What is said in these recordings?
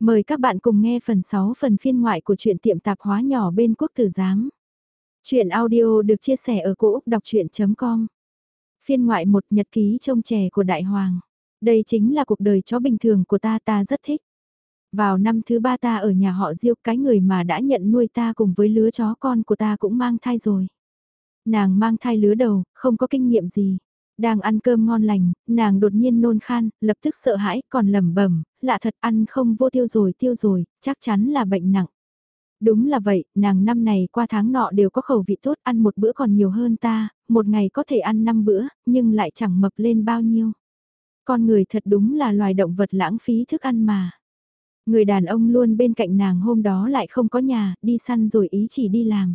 Mời các bạn cùng nghe phần 6 phần phiên ngoại của truyện tiệm tạp hóa nhỏ bên quốc tử giám. Chuyện audio được chia sẻ ở cỗ đọc chuyện.com Phiên ngoại một nhật ký trông trẻ của Đại Hoàng. Đây chính là cuộc đời chó bình thường của ta ta rất thích. Vào năm thứ ba ta ở nhà họ Diêu cái người mà đã nhận nuôi ta cùng với lứa chó con của ta cũng mang thai rồi. Nàng mang thai lứa đầu, không có kinh nghiệm gì. Đang ăn cơm ngon lành, nàng đột nhiên nôn khan, lập tức sợ hãi, còn lẩm bẩm, lạ thật ăn không vô tiêu rồi tiêu rồi, chắc chắn là bệnh nặng. Đúng là vậy, nàng năm này qua tháng nọ đều có khẩu vị tốt, ăn một bữa còn nhiều hơn ta, một ngày có thể ăn năm bữa, nhưng lại chẳng mập lên bao nhiêu. Con người thật đúng là loài động vật lãng phí thức ăn mà. Người đàn ông luôn bên cạnh nàng hôm đó lại không có nhà, đi săn rồi ý chỉ đi làm.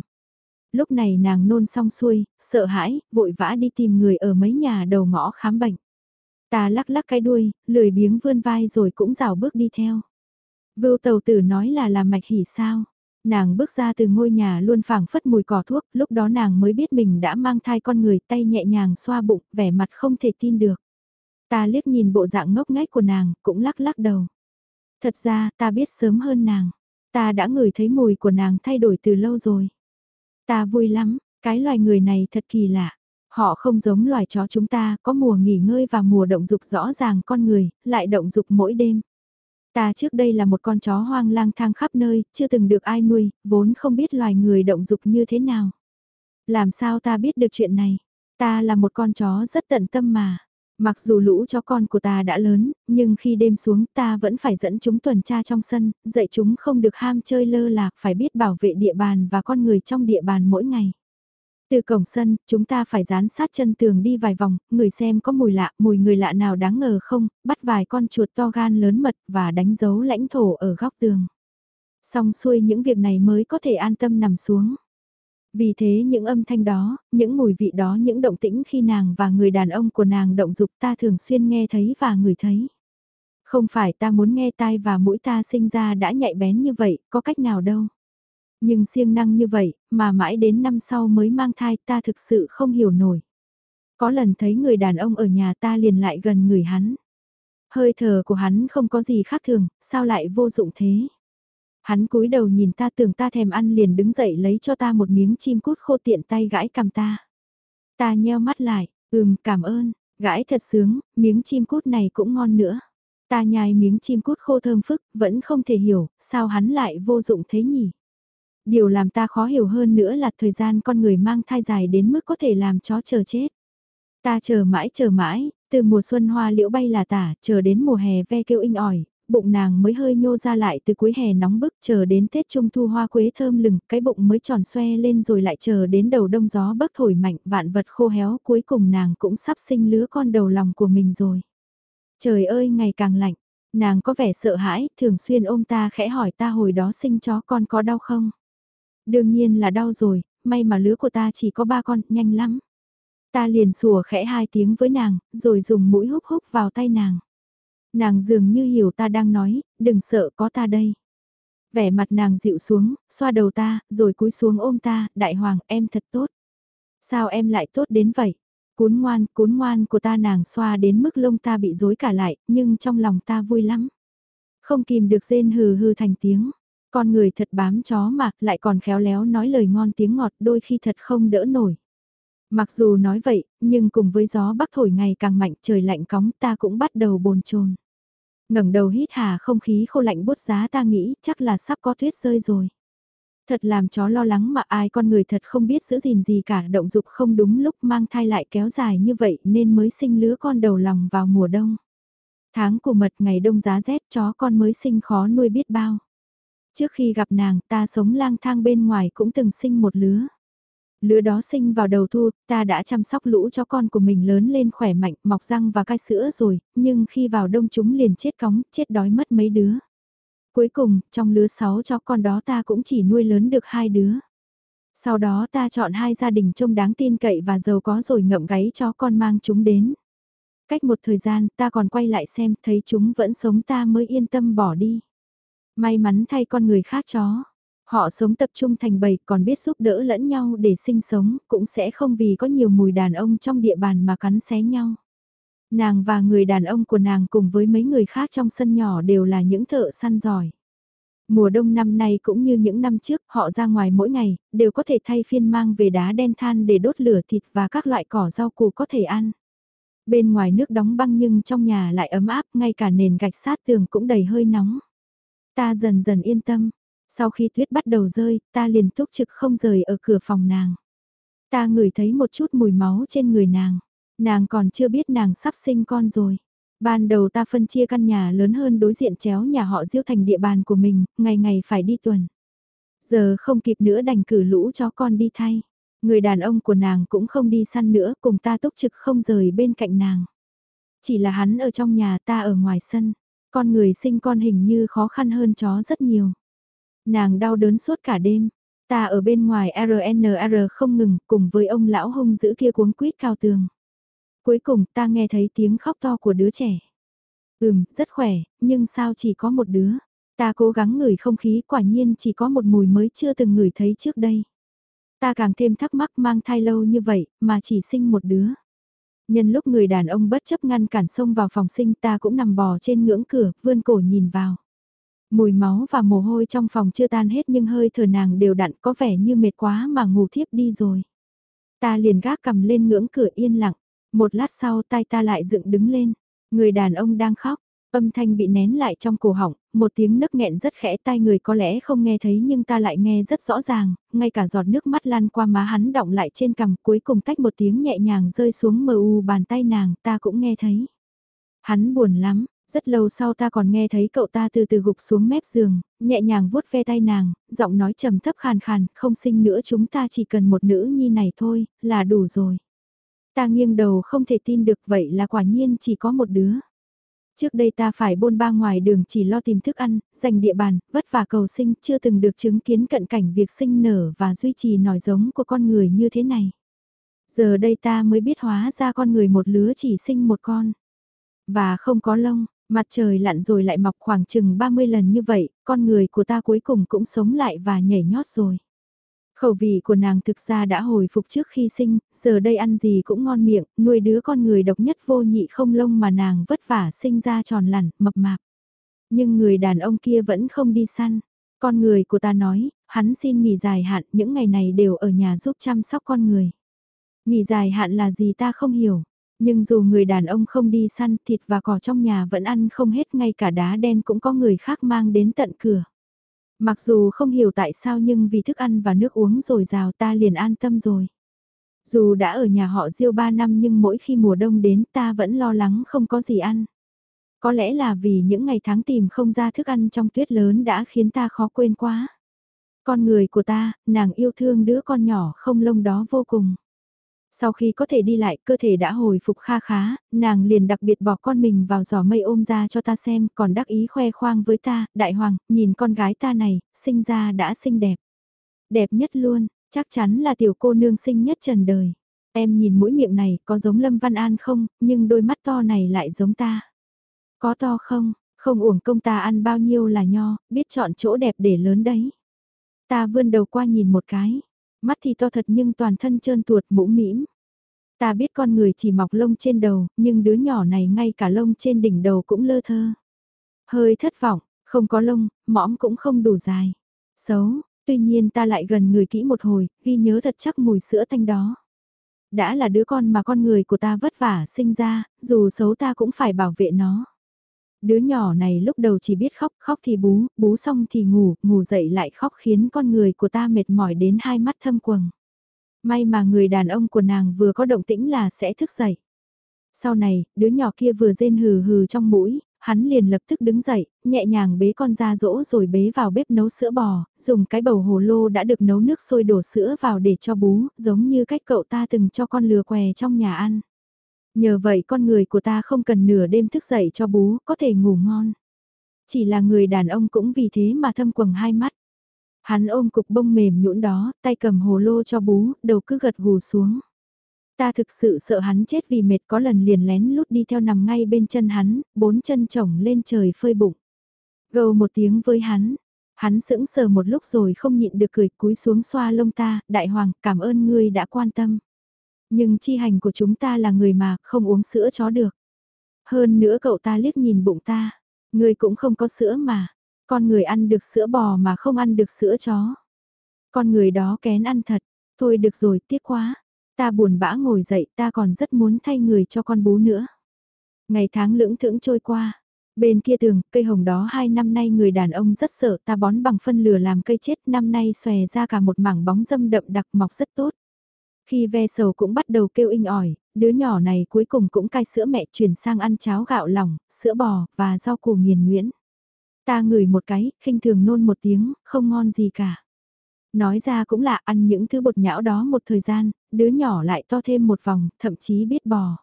Lúc này nàng nôn xong xuôi, sợ hãi, vội vã đi tìm người ở mấy nhà đầu ngõ khám bệnh. Ta lắc lắc cái đuôi, lười biếng vươn vai rồi cũng rào bước đi theo. Vưu tàu tử nói là làm mạch hỉ sao. Nàng bước ra từ ngôi nhà luôn phảng phất mùi cỏ thuốc, lúc đó nàng mới biết mình đã mang thai con người tay nhẹ nhàng xoa bụng, vẻ mặt không thể tin được. Ta liếc nhìn bộ dạng ngốc nghếch của nàng, cũng lắc lắc đầu. Thật ra, ta biết sớm hơn nàng. Ta đã ngửi thấy mùi của nàng thay đổi từ lâu rồi. Ta vui lắm, cái loài người này thật kỳ lạ. Họ không giống loài chó chúng ta, có mùa nghỉ ngơi và mùa động dục rõ ràng con người, lại động dục mỗi đêm. Ta trước đây là một con chó hoang lang thang khắp nơi, chưa từng được ai nuôi, vốn không biết loài người động dục như thế nào. Làm sao ta biết được chuyện này? Ta là một con chó rất tận tâm mà. Mặc dù lũ chó con của ta đã lớn, nhưng khi đêm xuống ta vẫn phải dẫn chúng tuần tra trong sân, dạy chúng không được ham chơi lơ lạc phải biết bảo vệ địa bàn và con người trong địa bàn mỗi ngày. Từ cổng sân, chúng ta phải dán sát chân tường đi vài vòng, người xem có mùi lạ, mùi người lạ nào đáng ngờ không, bắt vài con chuột to gan lớn mật và đánh dấu lãnh thổ ở góc tường. Xong xuôi những việc này mới có thể an tâm nằm xuống. Vì thế những âm thanh đó, những mùi vị đó, những động tĩnh khi nàng và người đàn ông của nàng động dục ta thường xuyên nghe thấy và ngửi thấy. Không phải ta muốn nghe tai và mũi ta sinh ra đã nhạy bén như vậy, có cách nào đâu. Nhưng siêng năng như vậy, mà mãi đến năm sau mới mang thai ta thực sự không hiểu nổi. Có lần thấy người đàn ông ở nhà ta liền lại gần người hắn. Hơi thở của hắn không có gì khác thường, sao lại vô dụng thế? Hắn cúi đầu nhìn ta tưởng ta thèm ăn liền đứng dậy lấy cho ta một miếng chim cút khô tiện tay gãi cầm ta. Ta nheo mắt lại, ừm cảm ơn, gãi thật sướng, miếng chim cút này cũng ngon nữa. Ta nhai miếng chim cút khô thơm phức, vẫn không thể hiểu, sao hắn lại vô dụng thế nhỉ? Điều làm ta khó hiểu hơn nữa là thời gian con người mang thai dài đến mức có thể làm chó chờ chết. Ta chờ mãi chờ mãi, từ mùa xuân hoa liễu bay là tả, chờ đến mùa hè ve kêu inh ỏi, bụng nàng mới hơi nhô ra lại từ cuối hè nóng bức chờ đến Tết Trung Thu hoa quế thơm lừng, cái bụng mới tròn xoe lên rồi lại chờ đến đầu đông gió bấc thổi mạnh vạn vật khô héo cuối cùng nàng cũng sắp sinh lứa con đầu lòng của mình rồi. Trời ơi ngày càng lạnh, nàng có vẻ sợ hãi, thường xuyên ôm ta khẽ hỏi ta hồi đó sinh chó con có đau không? Đương nhiên là đau rồi, may mà lứa của ta chỉ có ba con, nhanh lắm. Ta liền sủa khẽ hai tiếng với nàng, rồi dùng mũi húp húp vào tay nàng. Nàng dường như hiểu ta đang nói, đừng sợ có ta đây. Vẻ mặt nàng dịu xuống, xoa đầu ta, rồi cúi xuống ôm ta, đại hoàng em thật tốt. Sao em lại tốt đến vậy? Cún ngoan, cún ngoan của ta nàng xoa đến mức lông ta bị rối cả lại, nhưng trong lòng ta vui lắm. Không kìm được rên hừ hừ thành tiếng. Con người thật bám chó mà, lại còn khéo léo nói lời ngon tiếng ngọt đôi khi thật không đỡ nổi. Mặc dù nói vậy, nhưng cùng với gió bắc thổi ngày càng mạnh trời lạnh cóng ta cũng bắt đầu bồn chồn ngẩng đầu hít hà không khí khô lạnh bút giá ta nghĩ chắc là sắp có tuyết rơi rồi. Thật làm chó lo lắng mà ai con người thật không biết giữ gìn gì cả, động dục không đúng lúc mang thai lại kéo dài như vậy nên mới sinh lứa con đầu lòng vào mùa đông. Tháng của mật ngày đông giá rét, chó con mới sinh khó nuôi biết bao. Trước khi gặp nàng, ta sống lang thang bên ngoài cũng từng sinh một lứa. Lứa đó sinh vào đầu thu, ta đã chăm sóc lũ cho con của mình lớn lên khỏe mạnh, mọc răng và cai sữa rồi, nhưng khi vào đông chúng liền chết cóng, chết đói mất mấy đứa. Cuối cùng, trong lứa sáu chó con đó ta cũng chỉ nuôi lớn được hai đứa. Sau đó ta chọn hai gia đình trông đáng tin cậy và giàu có rồi ngậm gáy cho con mang chúng đến. Cách một thời gian ta còn quay lại xem thấy chúng vẫn sống ta mới yên tâm bỏ đi. May mắn thay con người khác chó. Họ sống tập trung thành bầy còn biết giúp đỡ lẫn nhau để sinh sống, cũng sẽ không vì có nhiều mùi đàn ông trong địa bàn mà cắn xé nhau. Nàng và người đàn ông của nàng cùng với mấy người khác trong sân nhỏ đều là những thợ săn giỏi. Mùa đông năm nay cũng như những năm trước, họ ra ngoài mỗi ngày, đều có thể thay phiên mang về đá đen than để đốt lửa thịt và các loại cỏ rau củ có thể ăn. Bên ngoài nước đóng băng nhưng trong nhà lại ấm áp, ngay cả nền gạch sát tường cũng đầy hơi nóng. Ta dần dần yên tâm. Sau khi tuyết bắt đầu rơi, ta liền túc trực không rời ở cửa phòng nàng. Ta ngửi thấy một chút mùi máu trên người nàng. Nàng còn chưa biết nàng sắp sinh con rồi. Ban đầu ta phân chia căn nhà lớn hơn đối diện chéo nhà họ diêu thành địa bàn của mình, ngày ngày phải đi tuần. Giờ không kịp nữa đành cử lũ cho con đi thay. Người đàn ông của nàng cũng không đi săn nữa, cùng ta túc trực không rời bên cạnh nàng. Chỉ là hắn ở trong nhà ta ở ngoài sân. Con người sinh con hình như khó khăn hơn chó rất nhiều. Nàng đau đớn suốt cả đêm. Ta ở bên ngoài RNR không ngừng cùng với ông lão hung giữ kia cuống quýt cao tường. Cuối cùng ta nghe thấy tiếng khóc to của đứa trẻ. Ừm, rất khỏe, nhưng sao chỉ có một đứa. Ta cố gắng ngửi không khí quả nhiên chỉ có một mùi mới chưa từng ngửi thấy trước đây. Ta càng thêm thắc mắc mang thai lâu như vậy mà chỉ sinh một đứa. Nhân lúc người đàn ông bất chấp ngăn cản xông vào phòng sinh ta cũng nằm bò trên ngưỡng cửa, vươn cổ nhìn vào. Mùi máu và mồ hôi trong phòng chưa tan hết nhưng hơi thở nàng đều đặn có vẻ như mệt quá mà ngủ thiếp đi rồi. Ta liền gác cầm lên ngưỡng cửa yên lặng. Một lát sau tay ta lại dựng đứng lên. Người đàn ông đang khóc. Âm thanh bị nén lại trong cổ họng, một tiếng nấc nghẹn rất khẽ tai người có lẽ không nghe thấy nhưng ta lại nghe rất rõ ràng, ngay cả giọt nước mắt lan qua má hắn động lại trên cằm cuối cùng tách một tiếng nhẹ nhàng rơi xuống mờ u bàn tay nàng ta cũng nghe thấy. Hắn buồn lắm, rất lâu sau ta còn nghe thấy cậu ta từ từ gục xuống mép giường, nhẹ nhàng vuốt ve tay nàng, giọng nói trầm thấp khàn khàn, không sinh nữa chúng ta chỉ cần một nữ nhi này thôi, là đủ rồi. Ta nghiêng đầu không thể tin được vậy là quả nhiên chỉ có một đứa. Trước đây ta phải bôn ba ngoài đường chỉ lo tìm thức ăn, giành địa bàn, vất vả cầu sinh, chưa từng được chứng kiến cận cảnh việc sinh nở và duy trì nòi giống của con người như thế này. Giờ đây ta mới biết hóa ra con người một lứa chỉ sinh một con. Và không có lông, mặt trời lặn rồi lại mọc khoảng chừng 30 lần như vậy, con người của ta cuối cùng cũng sống lại và nhảy nhót rồi. Khẩu vị của nàng thực ra đã hồi phục trước khi sinh, giờ đây ăn gì cũng ngon miệng, nuôi đứa con người độc nhất vô nhị không lông mà nàng vất vả sinh ra tròn lẳn, mập mạp. Nhưng người đàn ông kia vẫn không đi săn. Con người của ta nói, hắn xin nghỉ dài hạn, những ngày này đều ở nhà giúp chăm sóc con người. Nghỉ dài hạn là gì ta không hiểu. Nhưng dù người đàn ông không đi săn, thịt và cỏ trong nhà vẫn ăn không hết, ngay cả đá đen cũng có người khác mang đến tận cửa. Mặc dù không hiểu tại sao nhưng vì thức ăn và nước uống rồi rào ta liền an tâm rồi. Dù đã ở nhà họ Diêu 3 năm nhưng mỗi khi mùa đông đến ta vẫn lo lắng không có gì ăn. Có lẽ là vì những ngày tháng tìm không ra thức ăn trong tuyết lớn đã khiến ta khó quên quá. Con người của ta, nàng yêu thương đứa con nhỏ không lông đó vô cùng. Sau khi có thể đi lại, cơ thể đã hồi phục kha khá, nàng liền đặc biệt bỏ con mình vào giỏ mây ôm ra cho ta xem, còn đắc ý khoe khoang với ta, đại hoàng, nhìn con gái ta này, sinh ra đã xinh đẹp. Đẹp nhất luôn, chắc chắn là tiểu cô nương xinh nhất trần đời. Em nhìn mũi miệng này, có giống Lâm Văn An không, nhưng đôi mắt to này lại giống ta. Có to không, không uổng công ta ăn bao nhiêu là nho, biết chọn chỗ đẹp để lớn đấy. Ta vươn đầu qua nhìn một cái, Mắt thì to thật nhưng toàn thân trơn tuột mũ mĩm. Ta biết con người chỉ mọc lông trên đầu, nhưng đứa nhỏ này ngay cả lông trên đỉnh đầu cũng lơ thơ. Hơi thất vọng, không có lông, mõm cũng không đủ dài. Xấu, tuy nhiên ta lại gần người kỹ một hồi, ghi nhớ thật chắc mùi sữa tanh đó. Đã là đứa con mà con người của ta vất vả sinh ra, dù xấu ta cũng phải bảo vệ nó. Đứa nhỏ này lúc đầu chỉ biết khóc, khóc thì bú, bú xong thì ngủ, ngủ dậy lại khóc khiến con người của ta mệt mỏi đến hai mắt thâm quầng. May mà người đàn ông của nàng vừa có động tĩnh là sẽ thức dậy. Sau này, đứa nhỏ kia vừa rên hừ hừ trong mũi, hắn liền lập tức đứng dậy, nhẹ nhàng bế con ra rỗ rồi bế vào bếp nấu sữa bò, dùng cái bầu hồ lô đã được nấu nước sôi đổ sữa vào để cho bú, giống như cách cậu ta từng cho con lừa què trong nhà ăn. Nhờ vậy con người của ta không cần nửa đêm thức dậy cho bú, có thể ngủ ngon. Chỉ là người đàn ông cũng vì thế mà thâm quầng hai mắt. Hắn ôm cục bông mềm nhũn đó, tay cầm hồ lô cho bú, đầu cứ gật gù xuống. Ta thực sự sợ hắn chết vì mệt có lần liền lén lút đi theo nằm ngay bên chân hắn, bốn chân chồng lên trời phơi bụng. Gầu một tiếng với hắn, hắn sững sờ một lúc rồi không nhịn được cười cúi xuống xoa lông ta, đại hoàng cảm ơn ngươi đã quan tâm. Nhưng chi hành của chúng ta là người mà không uống sữa chó được. Hơn nữa cậu ta liếc nhìn bụng ta, ngươi cũng không có sữa mà, con người ăn được sữa bò mà không ăn được sữa chó. Con người đó kén ăn thật, thôi được rồi tiếc quá, ta buồn bã ngồi dậy ta còn rất muốn thay người cho con bú nữa. Ngày tháng lưỡng thưởng trôi qua, bên kia tường, cây hồng đó hai năm nay người đàn ông rất sợ ta bón bằng phân lửa làm cây chết năm nay xòe ra cả một mảng bóng dâm đậm đặc mọc rất tốt. Khi ve sầu cũng bắt đầu kêu inh ỏi, đứa nhỏ này cuối cùng cũng cai sữa mẹ chuyển sang ăn cháo gạo lỏng, sữa bò và rau củ nghiền nguyễn. Ta ngửi một cái, khinh thường nôn một tiếng, không ngon gì cả. Nói ra cũng là ăn những thứ bột nhão đó một thời gian, đứa nhỏ lại to thêm một vòng, thậm chí biết bò.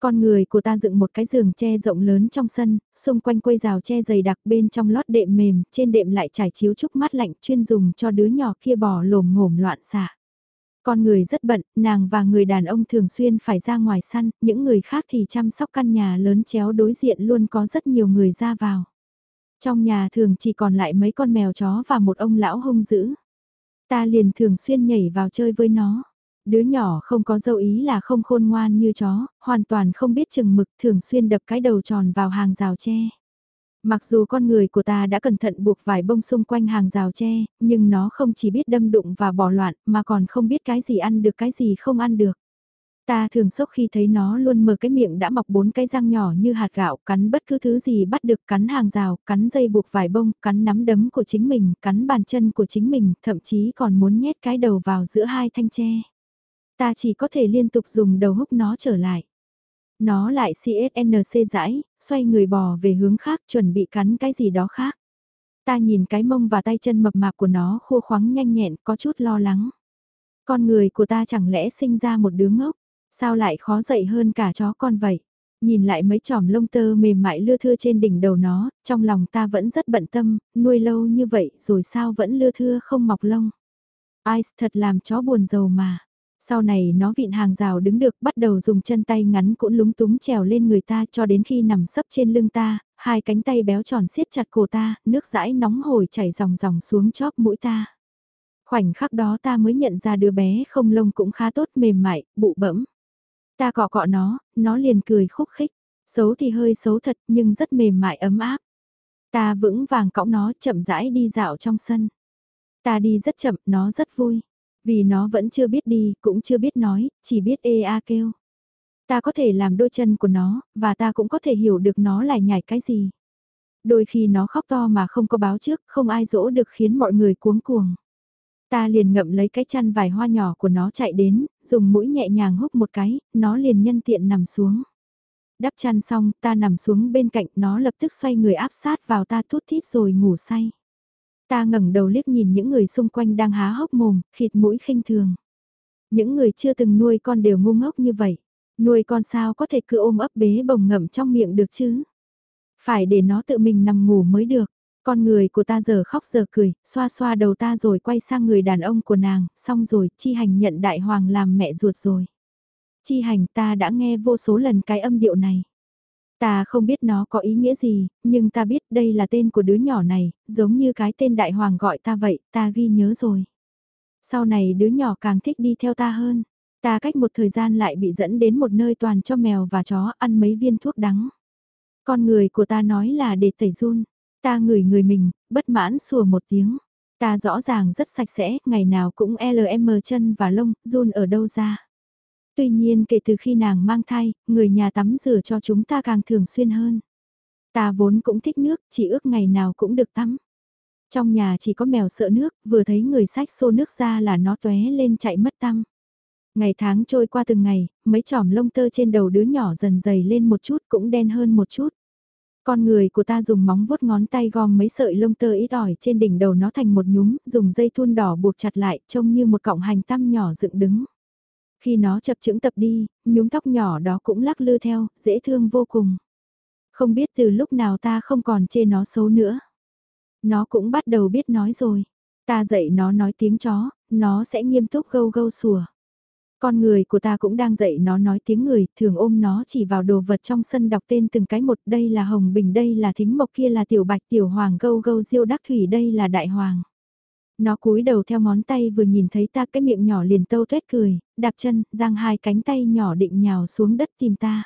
Con người của ta dựng một cái giường tre rộng lớn trong sân, xung quanh quây rào tre dày đặc bên trong lót đệm mềm, trên đệm lại trải chiếu trúc mát lạnh chuyên dùng cho đứa nhỏ kia bò lồm ngổm loạn xạ. Con người rất bận, nàng và người đàn ông thường xuyên phải ra ngoài săn, những người khác thì chăm sóc căn nhà lớn chéo đối diện luôn có rất nhiều người ra vào. Trong nhà thường chỉ còn lại mấy con mèo chó và một ông lão hung dữ. Ta liền thường xuyên nhảy vào chơi với nó. Đứa nhỏ không có dâu ý là không khôn ngoan như chó, hoàn toàn không biết chừng mực thường xuyên đập cái đầu tròn vào hàng rào tre. Mặc dù con người của ta đã cẩn thận buộc vải bông xung quanh hàng rào tre, nhưng nó không chỉ biết đâm đụng và bỏ loạn mà còn không biết cái gì ăn được cái gì không ăn được. Ta thường sốc khi thấy nó luôn mở cái miệng đã mọc bốn cái răng nhỏ như hạt gạo, cắn bất cứ thứ gì bắt được cắn hàng rào, cắn dây buộc vải bông, cắn nắm đấm của chính mình, cắn bàn chân của chính mình, thậm chí còn muốn nhét cái đầu vào giữa hai thanh tre. Ta chỉ có thể liên tục dùng đầu húc nó trở lại. Nó lại CSNC dãi, xoay người bò về hướng khác chuẩn bị cắn cái gì đó khác. Ta nhìn cái mông và tay chân mập mạp của nó khua khoắng nhanh nhẹn có chút lo lắng. Con người của ta chẳng lẽ sinh ra một đứa ngốc, sao lại khó dậy hơn cả chó con vậy? Nhìn lại mấy chòm lông tơ mềm mại lưa thưa trên đỉnh đầu nó, trong lòng ta vẫn rất bận tâm, nuôi lâu như vậy rồi sao vẫn lưa thưa không mọc lông. Ice thật làm chó buồn giàu mà. Sau này nó vịn hàng rào đứng được bắt đầu dùng chân tay ngắn cũng lúng túng trèo lên người ta cho đến khi nằm sấp trên lưng ta, hai cánh tay béo tròn siết chặt cổ ta, nước dãi nóng hổi chảy dòng dòng xuống chóp mũi ta. Khoảnh khắc đó ta mới nhận ra đứa bé không lông cũng khá tốt mềm mại, bụ bẫm. Ta cọ cọ nó, nó liền cười khúc khích, xấu thì hơi xấu thật nhưng rất mềm mại ấm áp. Ta vững vàng cõng nó chậm rãi đi dạo trong sân. Ta đi rất chậm, nó rất vui. Vì nó vẫn chưa biết đi, cũng chưa biết nói, chỉ biết ê a kêu. Ta có thể làm đôi chân của nó, và ta cũng có thể hiểu được nó lại nhảy cái gì. Đôi khi nó khóc to mà không có báo trước, không ai dỗ được khiến mọi người cuống cuồng. Ta liền ngậm lấy cái chăn vải hoa nhỏ của nó chạy đến, dùng mũi nhẹ nhàng húc một cái, nó liền nhân tiện nằm xuống. Đắp chăn xong, ta nằm xuống bên cạnh nó lập tức xoay người áp sát vào ta thút thít rồi ngủ say. Ta ngẩng đầu liếc nhìn những người xung quanh đang há hốc mồm, khịt mũi khinh thường. Những người chưa từng nuôi con đều ngu ngốc như vậy. Nuôi con sao có thể cứ ôm ấp bế bồng ngậm trong miệng được chứ? Phải để nó tự mình nằm ngủ mới được. Con người của ta giờ khóc giờ cười, xoa xoa đầu ta rồi quay sang người đàn ông của nàng, xong rồi, chi hành nhận đại hoàng làm mẹ ruột rồi. Chi hành ta đã nghe vô số lần cái âm điệu này. Ta không biết nó có ý nghĩa gì, nhưng ta biết đây là tên của đứa nhỏ này, giống như cái tên đại hoàng gọi ta vậy, ta ghi nhớ rồi. Sau này đứa nhỏ càng thích đi theo ta hơn. Ta cách một thời gian lại bị dẫn đến một nơi toàn cho mèo và chó ăn mấy viên thuốc đắng. Con người của ta nói là để tẩy run. Ta ngửi người mình, bất mãn sủa một tiếng. Ta rõ ràng rất sạch sẽ, ngày nào cũng LM chân và lông, run ở đâu ra. Tuy nhiên kể từ khi nàng mang thai, người nhà tắm rửa cho chúng ta càng thường xuyên hơn. Ta vốn cũng thích nước, chỉ ước ngày nào cũng được tắm. Trong nhà chỉ có mèo sợ nước, vừa thấy người sách xô nước ra là nó tóe lên chạy mất tăm. Ngày tháng trôi qua từng ngày, mấy chỏm lông tơ trên đầu đứa nhỏ dần dày lên một chút cũng đen hơn một chút. Con người của ta dùng móng vuốt ngón tay gom mấy sợi lông tơ ít ỏi trên đỉnh đầu nó thành một nhúm, dùng dây thun đỏ buộc chặt lại, trông như một cọng hành tăm nhỏ dựng đứng. Khi nó chập chững tập đi, nhúm tóc nhỏ đó cũng lắc lư theo, dễ thương vô cùng. Không biết từ lúc nào ta không còn chê nó xấu nữa. Nó cũng bắt đầu biết nói rồi. Ta dạy nó nói tiếng chó, nó sẽ nghiêm túc gâu gâu sủa. Con người của ta cũng đang dạy nó nói tiếng người, thường ôm nó chỉ vào đồ vật trong sân đọc tên từng cái một, đây là hồng bình, đây là thính mộc, kia là tiểu bạch, tiểu hoàng gâu gâu diêu đắc thủy, đây là đại hoàng. Nó cúi đầu theo ngón tay vừa nhìn thấy ta cái miệng nhỏ liền tâu tuét cười, đạp chân, giang hai cánh tay nhỏ định nhào xuống đất tìm ta.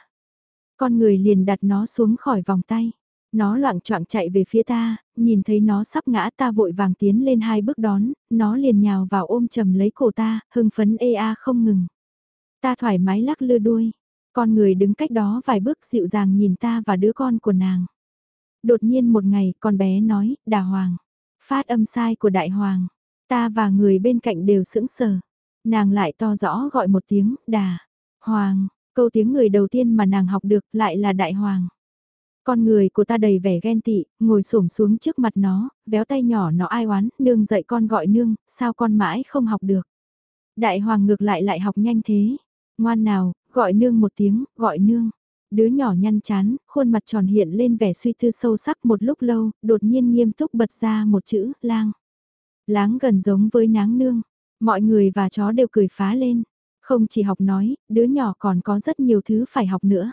Con người liền đặt nó xuống khỏi vòng tay. Nó loạn choạng chạy về phía ta, nhìn thấy nó sắp ngã ta vội vàng tiến lên hai bước đón, nó liền nhào vào ôm chầm lấy cổ ta, hưng phấn ê a không ngừng. Ta thoải mái lắc lư đuôi, con người đứng cách đó vài bước dịu dàng nhìn ta và đứa con của nàng. Đột nhiên một ngày con bé nói, đà hoàng, phát âm sai của đại hoàng, ta và người bên cạnh đều sững sờ. Nàng lại to rõ gọi một tiếng, đà, hoàng, câu tiếng người đầu tiên mà nàng học được lại là đại hoàng. Con người của ta đầy vẻ ghen tị, ngồi xổm xuống trước mặt nó, véo tay nhỏ nó ai oán, nương dạy con gọi nương, sao con mãi không học được. Đại hoàng ngược lại lại học nhanh thế. Ngoan nào, gọi nương một tiếng, gọi nương. Đứa nhỏ nhăn chán, khuôn mặt tròn hiện lên vẻ suy tư sâu sắc một lúc lâu, đột nhiên nghiêm túc bật ra một chữ, lang. Láng gần giống với náng nương. Mọi người và chó đều cười phá lên. Không chỉ học nói, đứa nhỏ còn có rất nhiều thứ phải học nữa.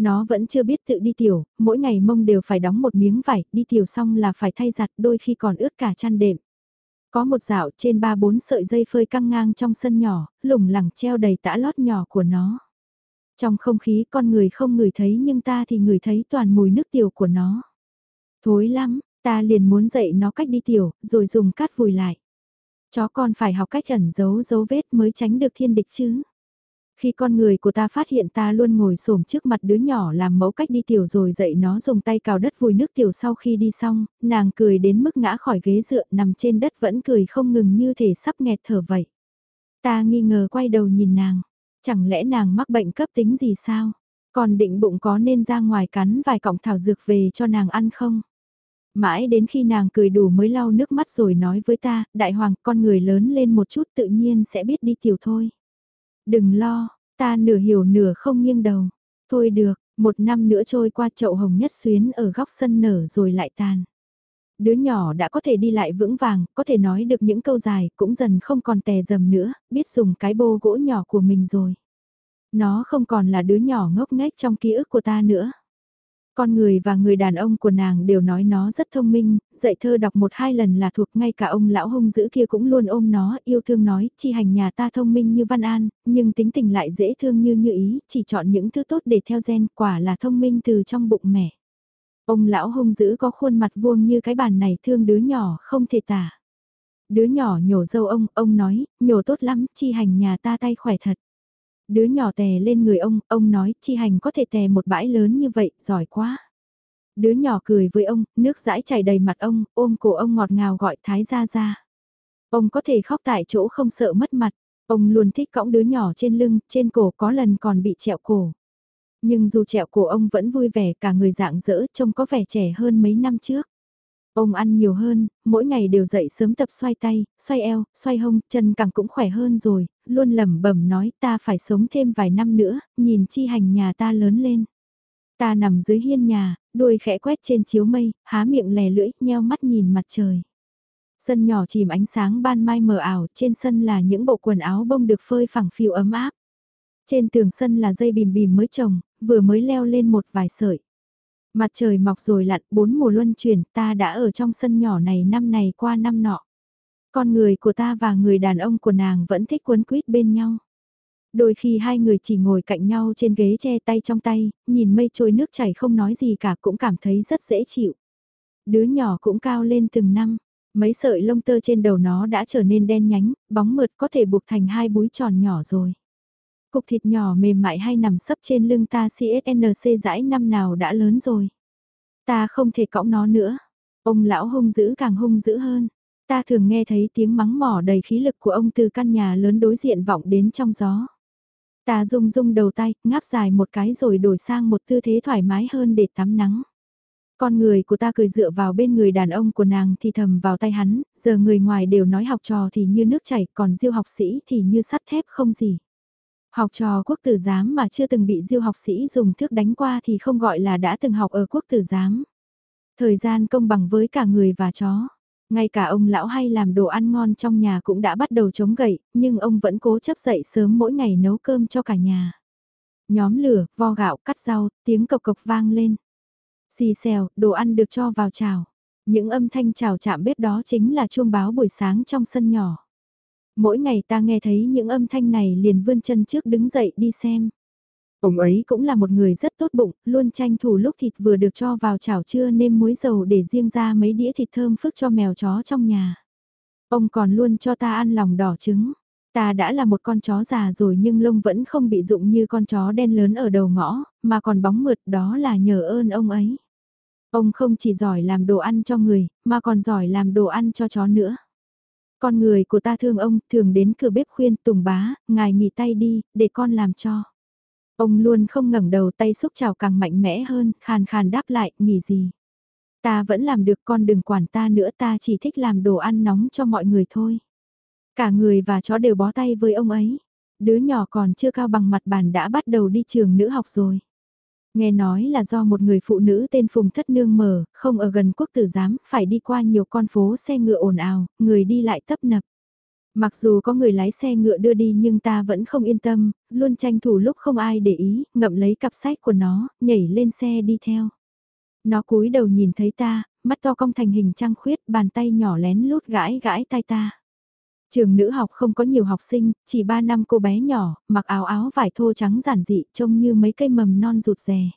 Nó vẫn chưa biết tự đi tiểu, mỗi ngày mông đều phải đóng một miếng vải, đi tiểu xong là phải thay giặt đôi khi còn ướt cả chăn đệm. Có một dạo trên ba bốn sợi dây phơi căng ngang trong sân nhỏ, lủng lẳng treo đầy tã lót nhỏ của nó. Trong không khí con người không ngửi thấy nhưng ta thì ngửi thấy toàn mùi nước tiểu của nó. Thối lắm, ta liền muốn dạy nó cách đi tiểu, rồi dùng cát vùi lại. Chó con phải học cách ẩn giấu dấu vết mới tránh được thiên địch chứ. Khi con người của ta phát hiện ta luôn ngồi xổm trước mặt đứa nhỏ làm mẫu cách đi tiểu rồi dậy nó dùng tay cào đất vùi nước tiểu sau khi đi xong, nàng cười đến mức ngã khỏi ghế dựa nằm trên đất vẫn cười không ngừng như thể sắp nghẹt thở vậy. Ta nghi ngờ quay đầu nhìn nàng, chẳng lẽ nàng mắc bệnh cấp tính gì sao? Còn định bụng có nên ra ngoài cắn vài cọng thảo dược về cho nàng ăn không? Mãi đến khi nàng cười đủ mới lau nước mắt rồi nói với ta, đại hoàng con người lớn lên một chút tự nhiên sẽ biết đi tiểu thôi. Đừng lo, ta nửa hiểu nửa không nghiêng đầu. Thôi được, một năm nữa trôi qua chậu hồng nhất xuyến ở góc sân nở rồi lại tàn. Đứa nhỏ đã có thể đi lại vững vàng, có thể nói được những câu dài, cũng dần không còn tè dầm nữa, biết dùng cái bô gỗ nhỏ của mình rồi. Nó không còn là đứa nhỏ ngốc nghếch trong ký ức của ta nữa. Con người và người đàn ông của nàng đều nói nó rất thông minh, dạy thơ đọc một hai lần là thuộc ngay cả ông lão hung dữ kia cũng luôn ôm nó, yêu thương nói, chi hành nhà ta thông minh như Văn An, nhưng tính tình lại dễ thương như như ý, chỉ chọn những thứ tốt để theo gen, quả là thông minh từ trong bụng mẹ. Ông lão hung dữ có khuôn mặt vuông như cái bàn này thương đứa nhỏ không thể tả. Đứa nhỏ nhổ dâu ông, ông nói, nhổ tốt lắm, chi hành nhà ta tay khỏe thật. Đứa nhỏ tè lên người ông, ông nói chi hành có thể tè một bãi lớn như vậy, giỏi quá. Đứa nhỏ cười với ông, nước dãi chảy đầy mặt ông, ôm cổ ông ngọt ngào gọi thái ra ra. Ông có thể khóc tại chỗ không sợ mất mặt, ông luôn thích cõng đứa nhỏ trên lưng, trên cổ có lần còn bị trẹo cổ. Nhưng dù trẹo cổ ông vẫn vui vẻ cả người dạng dỡ trông có vẻ trẻ hơn mấy năm trước. Ông ăn nhiều hơn, mỗi ngày đều dậy sớm tập xoay tay, xoay eo, xoay hông, chân càng cũng khỏe hơn rồi, luôn lẩm bẩm nói ta phải sống thêm vài năm nữa, nhìn chi hành nhà ta lớn lên. Ta nằm dưới hiên nhà, đuôi khẽ quét trên chiếu mây, há miệng lè lưỡi, nheo mắt nhìn mặt trời. Sân nhỏ chìm ánh sáng ban mai mờ ảo, trên sân là những bộ quần áo bông được phơi phẳng phiu ấm áp. Trên tường sân là dây bìm bìm mới trồng, vừa mới leo lên một vài sợi. Mặt trời mọc rồi lặn, bốn mùa luân chuyển, ta đã ở trong sân nhỏ này năm này qua năm nọ. Con người của ta và người đàn ông của nàng vẫn thích quấn quýt bên nhau. Đôi khi hai người chỉ ngồi cạnh nhau trên ghế che tay trong tay, nhìn mây trôi nước chảy không nói gì cả cũng cảm thấy rất dễ chịu. Đứa nhỏ cũng cao lên từng năm, mấy sợi lông tơ trên đầu nó đã trở nên đen nhánh, bóng mượt có thể buộc thành hai búi tròn nhỏ rồi. Cục thịt nhỏ mềm mại hay nằm sấp trên lưng ta CSNC dãi năm nào đã lớn rồi. Ta không thể cõng nó nữa. Ông lão hung dữ càng hung dữ hơn. Ta thường nghe thấy tiếng mắng mỏ đầy khí lực của ông từ căn nhà lớn đối diện vọng đến trong gió. Ta rung rung đầu tay, ngáp dài một cái rồi đổi sang một tư thế thoải mái hơn để tắm nắng. Con người của ta cười dựa vào bên người đàn ông của nàng thì thầm vào tay hắn, giờ người ngoài đều nói học trò thì như nước chảy, còn diêu học sĩ thì như sắt thép không gì. Học trò quốc tử giám mà chưa từng bị diêu học sĩ dùng thước đánh qua thì không gọi là đã từng học ở quốc tử giám. Thời gian công bằng với cả người và chó. Ngay cả ông lão hay làm đồ ăn ngon trong nhà cũng đã bắt đầu chống gậy, nhưng ông vẫn cố chấp dậy sớm mỗi ngày nấu cơm cho cả nhà. Nhóm lửa, vo gạo, cắt rau, tiếng cộc cộc vang lên. Xì xèo, đồ ăn được cho vào chảo. Những âm thanh chào chạm bếp đó chính là chuông báo buổi sáng trong sân nhỏ. Mỗi ngày ta nghe thấy những âm thanh này liền vươn chân trước đứng dậy đi xem. Ông ấy cũng là một người rất tốt bụng, luôn tranh thủ lúc thịt vừa được cho vào chảo trưa nêm muối dầu để riêng ra mấy đĩa thịt thơm phức cho mèo chó trong nhà. Ông còn luôn cho ta ăn lòng đỏ trứng. Ta đã là một con chó già rồi nhưng lông vẫn không bị rụng như con chó đen lớn ở đầu ngõ, mà còn bóng mượt đó là nhờ ơn ông ấy. Ông không chỉ giỏi làm đồ ăn cho người, mà còn giỏi làm đồ ăn cho chó nữa. Con người của ta thương ông, thường đến cửa bếp khuyên Tùng bá, ngài nghỉ tay đi, để con làm cho. Ông luôn không ngẩng đầu tay xúc chào càng mạnh mẽ hơn, khàn khàn đáp lại, nghỉ gì. Ta vẫn làm được con đừng quản ta nữa ta chỉ thích làm đồ ăn nóng cho mọi người thôi. Cả người và chó đều bó tay với ông ấy. Đứa nhỏ còn chưa cao bằng mặt bàn đã bắt đầu đi trường nữ học rồi. Nghe nói là do một người phụ nữ tên Phùng Thất Nương mở, không ở gần quốc tử giám, phải đi qua nhiều con phố xe ngựa ồn ào, người đi lại tấp nập. Mặc dù có người lái xe ngựa đưa đi nhưng ta vẫn không yên tâm, luôn tranh thủ lúc không ai để ý, ngậm lấy cặp sách của nó, nhảy lên xe đi theo. Nó cúi đầu nhìn thấy ta, mắt to cong thành hình trăng khuyết, bàn tay nhỏ lén lút gãi gãi tai ta. Trường nữ học không có nhiều học sinh, chỉ 3 năm cô bé nhỏ, mặc áo áo vải thô trắng giản dị trông như mấy cây mầm non rụt rè.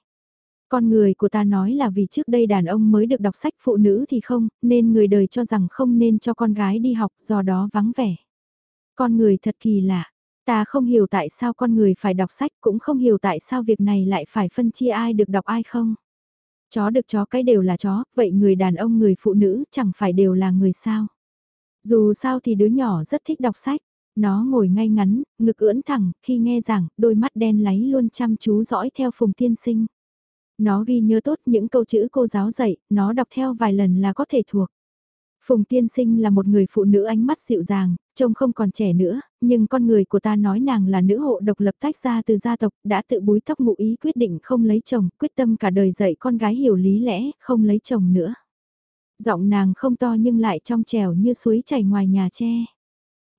Con người của ta nói là vì trước đây đàn ông mới được đọc sách phụ nữ thì không, nên người đời cho rằng không nên cho con gái đi học do đó vắng vẻ. Con người thật kỳ lạ, ta không hiểu tại sao con người phải đọc sách cũng không hiểu tại sao việc này lại phải phân chia ai được đọc ai không. Chó được chó cái đều là chó, vậy người đàn ông người phụ nữ chẳng phải đều là người sao. Dù sao thì đứa nhỏ rất thích đọc sách. Nó ngồi ngay ngắn, ngực ưỡn thẳng, khi nghe giảng, đôi mắt đen láy luôn chăm chú dõi theo Phùng Tiên Sinh. Nó ghi nhớ tốt những câu chữ cô giáo dạy, nó đọc theo vài lần là có thể thuộc. Phùng Tiên Sinh là một người phụ nữ ánh mắt dịu dàng, trông không còn trẻ nữa, nhưng con người của ta nói nàng là nữ hộ độc lập tách ra từ gia tộc, đã tự búi tóc ngụ ý quyết định không lấy chồng, quyết tâm cả đời dạy con gái hiểu lý lẽ, không lấy chồng nữa. Giọng nàng không to nhưng lại trong trèo như suối chảy ngoài nhà tre.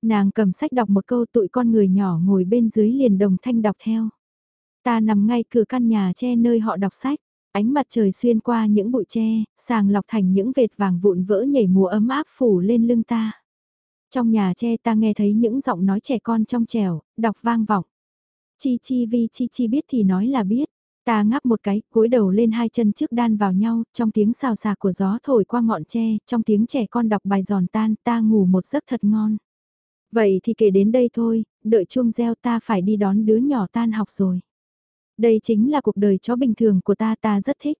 Nàng cầm sách đọc một câu tụi con người nhỏ ngồi bên dưới liền đồng thanh đọc theo. Ta nằm ngay cửa căn nhà tre nơi họ đọc sách, ánh mặt trời xuyên qua những bụi tre, sàng lọc thành những vệt vàng vụn vỡ nhảy mùa ấm áp phủ lên lưng ta. Trong nhà tre ta nghe thấy những giọng nói trẻ con trong trèo, đọc vang vọng. Chi chi vi chi chi biết thì nói là biết. Ta ngáp một cái, cúi đầu lên hai chân trước đan vào nhau, trong tiếng xào xạc của gió thổi qua ngọn tre, trong tiếng trẻ con đọc bài giòn tan, ta ngủ một giấc thật ngon. Vậy thì kể đến đây thôi, đợi chuông reo ta phải đi đón đứa nhỏ tan học rồi. Đây chính là cuộc đời chó bình thường của ta ta rất thích.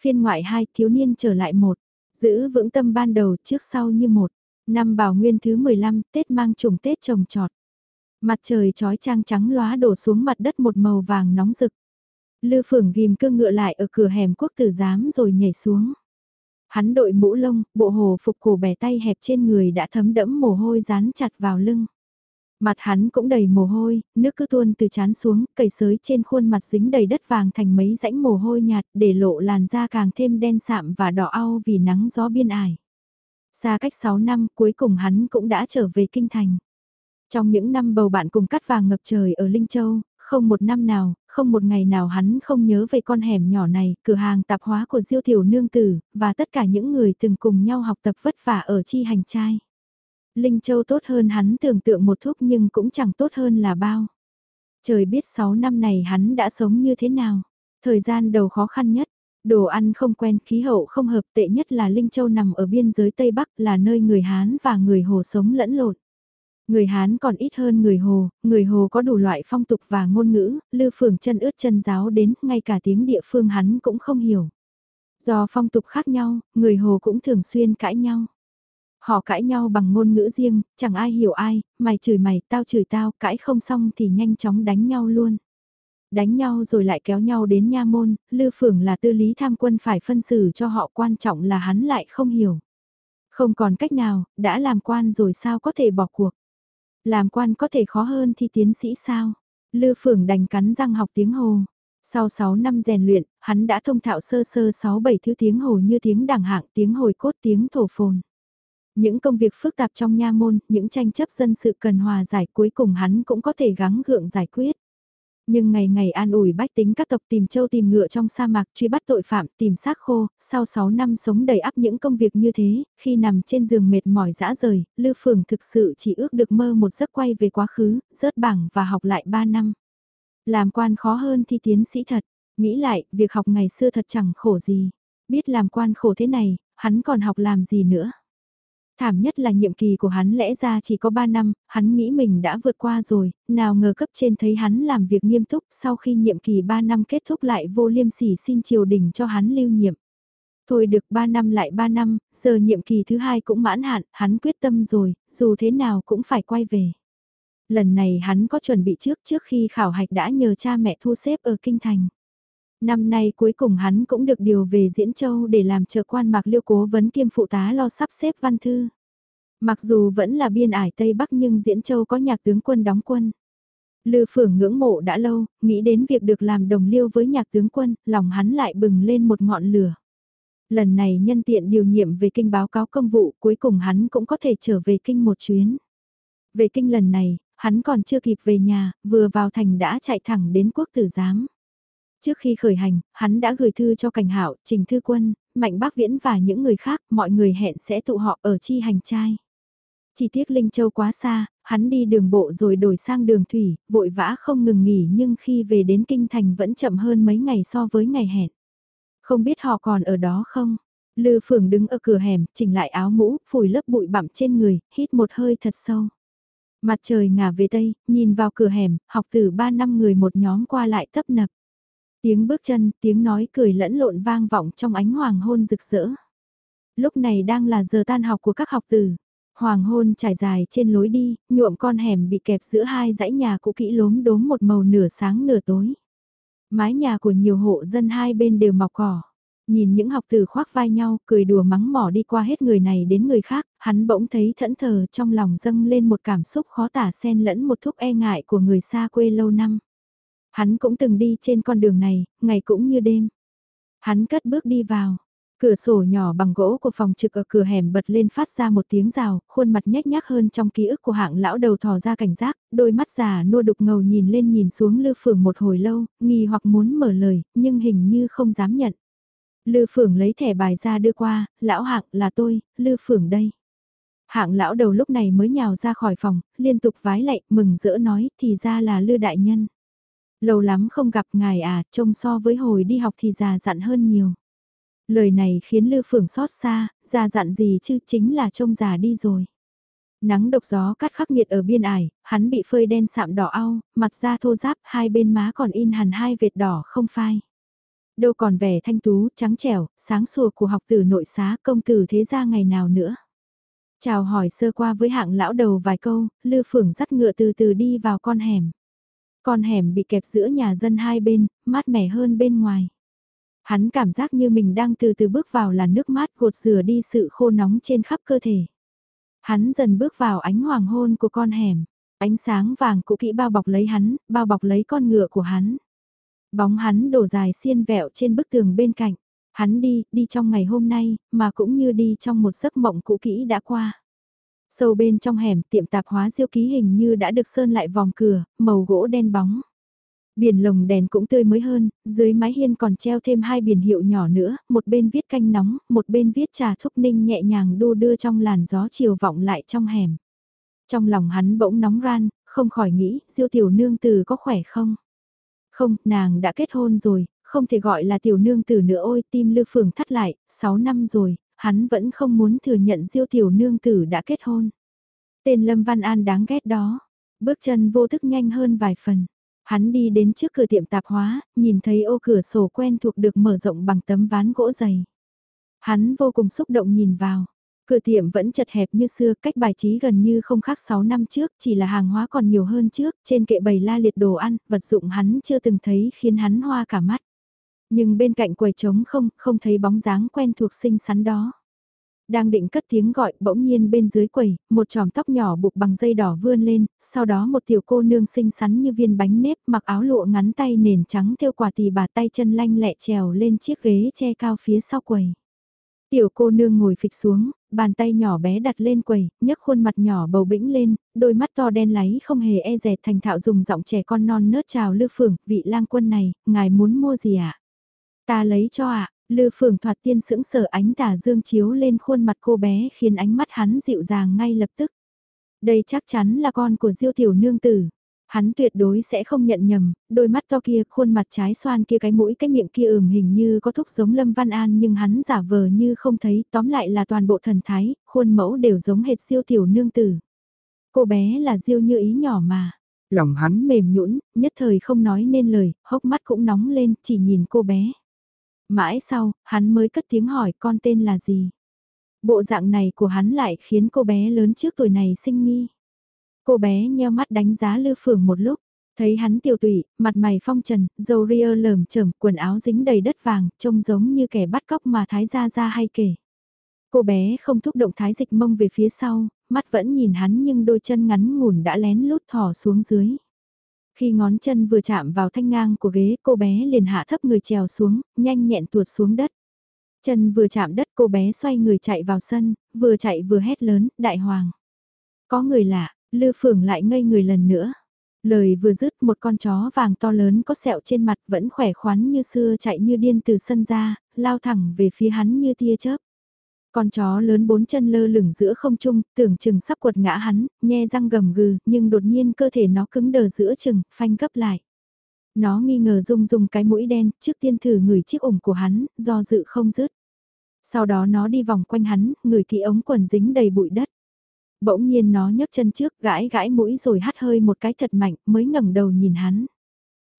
Phiên ngoại 2 thiếu niên trở lại một, giữ vững tâm ban đầu trước sau như một. Năm bảo nguyên thứ 15, Tết mang trùng Tết trồng trọt. Mặt trời trói trang trắng lóa đổ xuống mặt đất một màu vàng nóng rực. Lư phưởng ghim cương ngựa lại ở cửa hẻm quốc tử giám rồi nhảy xuống. Hắn đội mũ lông, bộ hồ phục cổ bẻ tay hẹp trên người đã thấm đẫm mồ hôi dán chặt vào lưng. Mặt hắn cũng đầy mồ hôi, nước cứ tuôn từ chán xuống, cầy sới trên khuôn mặt dính đầy đất vàng thành mấy rãnh mồ hôi nhạt để lộ làn da càng thêm đen sạm và đỏ au vì nắng gió biên ải. Xa cách 6 năm cuối cùng hắn cũng đã trở về kinh thành. Trong những năm bầu bạn cùng cắt vàng ngập trời ở Linh Châu, không một năm nào, không một ngày nào hắn không nhớ về con hẻm nhỏ này, cửa hàng tạp hóa của Diêu Tiểu Nương Tử, và tất cả những người từng cùng nhau học tập vất vả ở chi hành trai. Linh Châu tốt hơn hắn tưởng tượng một thúc nhưng cũng chẳng tốt hơn là bao. Trời biết 6 năm này hắn đã sống như thế nào. Thời gian đầu khó khăn nhất, đồ ăn không quen, khí hậu không hợp tệ nhất là Linh Châu nằm ở biên giới Tây Bắc là nơi người Hán và người Hồ sống lẫn lộn. Người Hán còn ít hơn người Hồ, người Hồ có đủ loại phong tục và ngôn ngữ, lư phường chân ướt chân giáo đến, ngay cả tiếng địa phương hắn cũng không hiểu. Do phong tục khác nhau, người Hồ cũng thường xuyên cãi nhau. Họ cãi nhau bằng ngôn ngữ riêng, chẳng ai hiểu ai, mày chửi mày, tao chửi tao, cãi không xong thì nhanh chóng đánh nhau luôn. Đánh nhau rồi lại kéo nhau đến nha môn, Lư Phường là tư lý tham quân phải phân xử cho họ quan trọng là hắn lại không hiểu. Không còn cách nào, đã làm quan rồi sao có thể bỏ cuộc. Làm quan có thể khó hơn thì tiến sĩ sao? Lư Phường đành cắn răng học tiếng Hồ. Sau 6 năm rèn luyện, hắn đã thông thạo sơ sơ 6-7 thứ tiếng Hồ như tiếng đẳng hạng, tiếng hồi cốt, tiếng thổ phồn. Những công việc phức tạp trong nha môn, những tranh chấp dân sự cần hòa giải cuối cùng hắn cũng có thể gắng gượng giải quyết. Nhưng ngày ngày an ủi bách tính các tộc tìm châu tìm ngựa trong sa mạc truy bắt tội phạm tìm xác khô, sau 6 năm sống đầy áp những công việc như thế, khi nằm trên giường mệt mỏi dã rời, Lư Phường thực sự chỉ ước được mơ một giấc quay về quá khứ, rớt bảng và học lại 3 năm. Làm quan khó hơn thi tiến sĩ thật, nghĩ lại, việc học ngày xưa thật chẳng khổ gì. Biết làm quan khổ thế này, hắn còn học làm gì nữa. Thảm nhất là nhiệm kỳ của hắn lẽ ra chỉ có 3 năm, hắn nghĩ mình đã vượt qua rồi, nào ngờ cấp trên thấy hắn làm việc nghiêm túc sau khi nhiệm kỳ 3 năm kết thúc lại vô liêm sỉ xin triều đình cho hắn lưu nhiệm. Thôi được 3 năm lại 3 năm, giờ nhiệm kỳ thứ hai cũng mãn hạn, hắn quyết tâm rồi, dù thế nào cũng phải quay về. Lần này hắn có chuẩn bị trước trước khi khảo hạch đã nhờ cha mẹ thu xếp ở Kinh Thành. Năm nay cuối cùng hắn cũng được điều về Diễn Châu để làm trợ quan mạc liêu cố vấn kiêm phụ tá lo sắp xếp văn thư. Mặc dù vẫn là biên ải Tây Bắc nhưng Diễn Châu có nhạc tướng quân đóng quân. Lư Phượng ngưỡng mộ đã lâu, nghĩ đến việc được làm đồng liêu với nhạc tướng quân, lòng hắn lại bừng lên một ngọn lửa. Lần này nhân tiện điều nhiệm về kinh báo cáo công vụ, cuối cùng hắn cũng có thể trở về kinh một chuyến. Về kinh lần này, hắn còn chưa kịp về nhà, vừa vào thành đã chạy thẳng đến quốc tử giám. Trước khi khởi hành, hắn đã gửi thư cho Cảnh Hạo, Trình Thư Quân, Mạnh Bác Viễn và những người khác, mọi người hẹn sẽ tụ họp ở chi hành trai. Chỉ tiếc Linh Châu quá xa, hắn đi đường bộ rồi đổi sang đường thủy, vội vã không ngừng nghỉ nhưng khi về đến Kinh Thành vẫn chậm hơn mấy ngày so với ngày hẹn. Không biết họ còn ở đó không? Lư Phượng đứng ở cửa hẻm, chỉnh lại áo mũ, phủi lớp bụi bặm trên người, hít một hơi thật sâu. Mặt trời ngả về tây, nhìn vào cửa hẻm, học từ ba năm người một nhóm qua lại tấp nập. Tiếng bước chân, tiếng nói cười lẫn lộn vang vọng trong ánh hoàng hôn rực rỡ. Lúc này đang là giờ tan học của các học tử. Hoàng hôn trải dài trên lối đi, nhuộm con hẻm bị kẹp giữa hai dãy nhà cũ kỹ lốm đốm một màu nửa sáng nửa tối. Mái nhà của nhiều hộ dân hai bên đều mọc cỏ. Nhìn những học tử khoác vai nhau, cười đùa mắng mỏ đi qua hết người này đến người khác, hắn bỗng thấy thẫn thờ trong lòng dâng lên một cảm xúc khó tả xen lẫn một thúc e ngại của người xa quê lâu năm. Hắn cũng từng đi trên con đường này, ngày cũng như đêm. Hắn cất bước đi vào. Cửa sổ nhỏ bằng gỗ của phòng trực ở cửa hẻm bật lên phát ra một tiếng rào, khuôn mặt nhếch nhác hơn trong ký ức của hạng lão đầu thò ra cảnh giác, đôi mắt già nua đục ngầu nhìn lên nhìn xuống Lư Phượng một hồi lâu, nghi hoặc muốn mở lời, nhưng hình như không dám nhận. Lư Phượng lấy thẻ bài ra đưa qua, lão hạng là tôi, Lư Phượng đây. Hạng lão đầu lúc này mới nhào ra khỏi phòng, liên tục vái lạy, mừng rỡ nói, thì ra là Lư Đại Nhân. Lâu lắm không gặp ngài à, trông so với hồi đi học thì già dặn hơn nhiều. Lời này khiến Lư Phượng xót xa, già dặn gì chứ chính là trông già đi rồi. Nắng độc gió cắt khắc nghiệt ở biên ải, hắn bị phơi đen sạm đỏ au, mặt da thô ráp, hai bên má còn in hẳn hai vệt đỏ không phai. Đâu còn vẻ thanh tú, trắng trẻo, sáng sủa của học tử nội xá công tử thế gia ngày nào nữa. Chào hỏi sơ qua với hạng lão đầu vài câu, Lư Phượng dắt ngựa từ từ đi vào con hẻm. Con hẻm bị kẹp giữa nhà dân hai bên, mát mẻ hơn bên ngoài. Hắn cảm giác như mình đang từ từ bước vào là nước mát gột rửa đi sự khô nóng trên khắp cơ thể. Hắn dần bước vào ánh hoàng hôn của con hẻm. Ánh sáng vàng cũ kỹ bao bọc lấy hắn, bao bọc lấy con ngựa của hắn. Bóng hắn đổ dài xiên vẹo trên bức tường bên cạnh. Hắn đi, đi trong ngày hôm nay, mà cũng như đi trong một giấc mộng cũ kỹ đã qua. Sâu bên trong hẻm tiệm tạp hóa diêu ký hình như đã được sơn lại vòng cửa, màu gỗ đen bóng. Biển lồng đèn cũng tươi mới hơn, dưới mái hiên còn treo thêm hai biển hiệu nhỏ nữa, một bên viết canh nóng, một bên viết trà thúc ninh nhẹ nhàng đu đưa trong làn gió chiều vọng lại trong hẻm. Trong lòng hắn bỗng nóng ran, không khỏi nghĩ, diêu tiểu nương tử có khỏe không? Không, nàng đã kết hôn rồi, không thể gọi là tiểu nương tử nữa ôi, tim lư phường thắt lại, 6 năm rồi, hắn vẫn không muốn thừa nhận diêu tiểu nương tử đã kết hôn. Tên Lâm Văn An đáng ghét đó, bước chân vô thức nhanh hơn vài phần. Hắn đi đến trước cửa tiệm tạp hóa, nhìn thấy ô cửa sổ quen thuộc được mở rộng bằng tấm ván gỗ dày. Hắn vô cùng xúc động nhìn vào. Cửa tiệm vẫn chật hẹp như xưa, cách bài trí gần như không khác 6 năm trước, chỉ là hàng hóa còn nhiều hơn trước, trên kệ bày la liệt đồ ăn, vật dụng hắn chưa từng thấy khiến hắn hoa cả mắt. Nhưng bên cạnh quầy trống không, không thấy bóng dáng quen thuộc xinh xắn đó. Đang định cất tiếng gọi, bỗng nhiên bên dưới quầy, một chòm tóc nhỏ buộc bằng dây đỏ vươn lên, sau đó một tiểu cô nương xinh xắn như viên bánh nếp mặc áo lụa ngắn tay nền trắng theo quả tì bà tay chân lanh lẹ trèo lên chiếc ghế che cao phía sau quầy. Tiểu cô nương ngồi phịch xuống, bàn tay nhỏ bé đặt lên quầy, nhấc khuôn mặt nhỏ bầu bĩnh lên, đôi mắt to đen láy không hề e dè thành thạo dùng giọng trẻ con non nớt chào lư phường, vị lang quân này, ngài muốn mua gì ạ? À? Ta lấy cho ạ, à? Lư Phượng thoạt tiên sững sờ ánh tà dương chiếu lên khuôn mặt cô bé khiến ánh mắt hắn dịu dàng ngay lập tức. Đây chắc chắn là con của Diêu tiểu nương tử. Hắn tuyệt đối sẽ không nhận nhầm, đôi mắt to kia, khuôn mặt trái xoan kia cái mũi cái miệng kia ửm hình như có thúc giống Lâm Văn An nhưng hắn giả vờ như không thấy, tóm lại là toàn bộ thần thái, khuôn mẫu đều giống hệt siêu tiểu nương tử. Cô bé là diêu như ý nhỏ mà. Lòng hắn mềm nhũn, nhất thời không nói nên lời, hốc mắt cũng nóng lên, chỉ nhìn cô bé. Mãi sau, hắn mới cất tiếng hỏi con tên là gì. Bộ dạng này của hắn lại khiến cô bé lớn trước tuổi này sinh nghi. Cô bé nheo mắt đánh giá Lư Phường một lúc, thấy hắn tiêu tụy, mặt mày phong trần, dầu ria lởm chởm, quần áo dính đầy đất vàng, trông giống như kẻ bắt cóc mà Thái gia gia hay kể. Cô bé không thúc động Thái dịch mông về phía sau, mắt vẫn nhìn hắn nhưng đôi chân ngắn ngủn đã lén lút thỏ xuống dưới. Khi ngón chân vừa chạm vào thanh ngang của ghế cô bé liền hạ thấp người trèo xuống, nhanh nhẹn tuột xuống đất. Chân vừa chạm đất cô bé xoay người chạy vào sân, vừa chạy vừa hét lớn, đại hoàng. Có người lạ, Lư Phượng lại ngây người lần nữa. Lời vừa dứt một con chó vàng to lớn có sẹo trên mặt vẫn khỏe khoắn như xưa chạy như điên từ sân ra, lao thẳng về phía hắn như tia chớp. Con chó lớn bốn chân lơ lửng giữa không trung, tưởng chừng sắp quật ngã hắn, nhe răng gầm gừ, nhưng đột nhiên cơ thể nó cứng đờ giữa chừng, phanh gấp lại. Nó nghi ngờ rung rung cái mũi đen, trước tiên thử ngửi chiếc ủng của hắn, do dự không dứt. Sau đó nó đi vòng quanh hắn, ngửi kỹ ống quần dính đầy bụi đất. Bỗng nhiên nó nhấc chân trước gãi gãi mũi rồi hắt hơi một cái thật mạnh mới ngẩng đầu nhìn hắn.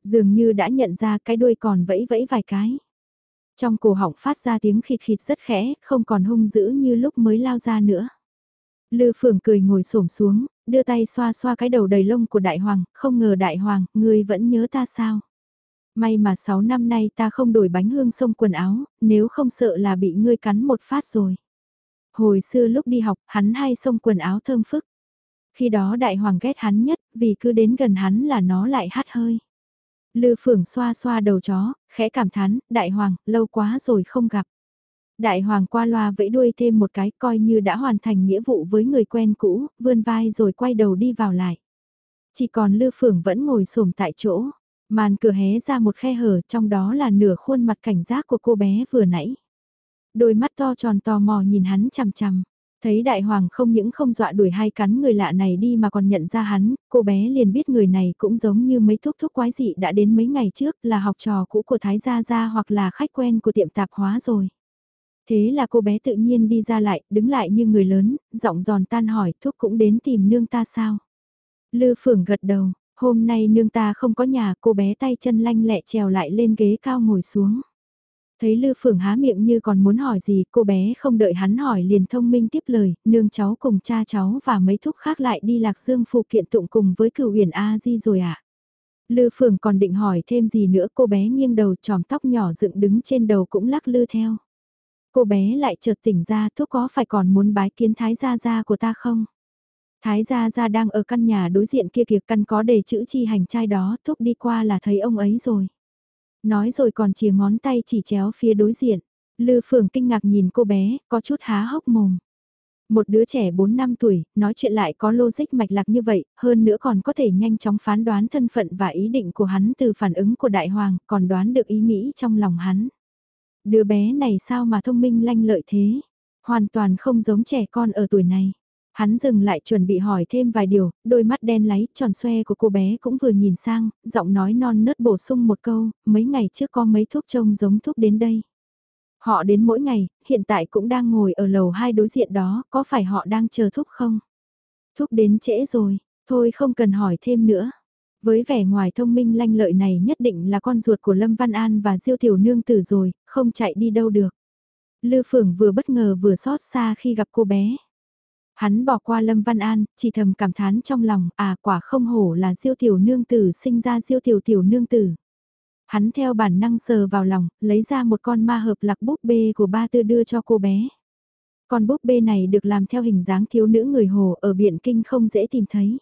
Dường như đã nhận ra cái đuôi còn vẫy vẫy vài cái. Trong cổ họng phát ra tiếng khịt khịt rất khẽ, không còn hung dữ như lúc mới lao ra nữa. Lư Phượng cười ngồi xổm xuống, đưa tay xoa xoa cái đầu đầy lông của đại hoàng, không ngờ đại hoàng, ngươi vẫn nhớ ta sao? May mà 6 năm nay ta không đổi bánh hương sông quần áo, nếu không sợ là bị ngươi cắn một phát rồi. Hồi xưa lúc đi học, hắn hay xông quần áo thơm phức. Khi đó đại hoàng ghét hắn nhất, vì cứ đến gần hắn là nó lại hát hơi. Lư phưởng xoa xoa đầu chó, khẽ cảm thán, đại hoàng, lâu quá rồi không gặp. Đại hoàng qua loa vẫy đuôi thêm một cái coi như đã hoàn thành nghĩa vụ với người quen cũ, vươn vai rồi quay đầu đi vào lại. Chỉ còn lư phường vẫn ngồi xổm tại chỗ, màn cửa hé ra một khe hở trong đó là nửa khuôn mặt cảnh giác của cô bé vừa nãy đôi mắt to tròn tò mò nhìn hắn chằm chằm. Thấy đại hoàng không những không dọa đuổi hai cắn người lạ này đi mà còn nhận ra hắn, cô bé liền biết người này cũng giống như mấy thúc thúc quái dị đã đến mấy ngày trước là học trò cũ của Thái Gia Gia hoặc là khách quen của tiệm tạp hóa rồi. Thế là cô bé tự nhiên đi ra lại, đứng lại như người lớn, giọng giòn tan hỏi thúc cũng đến tìm nương ta sao. Lư phưởng gật đầu, hôm nay nương ta không có nhà cô bé tay chân lanh lẹ trèo lại lên ghế cao ngồi xuống. Thấy Lư Phượng há miệng như còn muốn hỏi gì, cô bé không đợi hắn hỏi liền thông minh tiếp lời, nương cháu cùng cha cháu và mấy thúc khác lại đi Lạc Dương phụ kiện tụng cùng với cửu huyền A Di rồi ạ. À? Lư Phượng còn định hỏi thêm gì nữa cô bé nghiêng đầu tròm tóc nhỏ dựng đứng trên đầu cũng lắc lư theo. Cô bé lại chợt tỉnh ra thúc có phải còn muốn bái kiến thái gia gia của ta không? Thái gia gia đang ở căn nhà đối diện kia kìa căn có đề chữ chi hành trai đó thúc đi qua là thấy ông ấy rồi. Nói rồi còn chìa ngón tay chỉ chéo phía đối diện. Lư Phượng kinh ngạc nhìn cô bé, có chút há hốc mồm. Một đứa trẻ 4 năm tuổi, nói chuyện lại có logic mạch lạc như vậy, hơn nữa còn có thể nhanh chóng phán đoán thân phận và ý định của hắn từ phản ứng của đại hoàng, còn đoán được ý nghĩ trong lòng hắn. Đứa bé này sao mà thông minh lanh lợi thế? Hoàn toàn không giống trẻ con ở tuổi này. Hắn dừng lại chuẩn bị hỏi thêm vài điều, đôi mắt đen láy, tròn xoe của cô bé cũng vừa nhìn sang, giọng nói non nớt bổ sung một câu, mấy ngày trước có mấy thuốc trông giống thuốc đến đây. Họ đến mỗi ngày, hiện tại cũng đang ngồi ở lầu hai đối diện đó, có phải họ đang chờ thuốc không? Thuốc đến trễ rồi, thôi không cần hỏi thêm nữa. Với vẻ ngoài thông minh lanh lợi này nhất định là con ruột của Lâm Văn An và Diêu Tiểu Nương Tử rồi, không chạy đi đâu được. Lư Phượng vừa bất ngờ vừa xót xa khi gặp cô bé. Hắn bỏ qua Lâm Văn An, chỉ thầm cảm thán trong lòng, à quả không hổ là diêu tiểu nương tử sinh ra diêu tiểu tiểu nương tử. Hắn theo bản năng sờ vào lòng, lấy ra một con ma hợp lạc búp bê của ba tư đưa cho cô bé. Con búp bê này được làm theo hình dáng thiếu nữ người hồ ở biển kinh không dễ tìm thấy.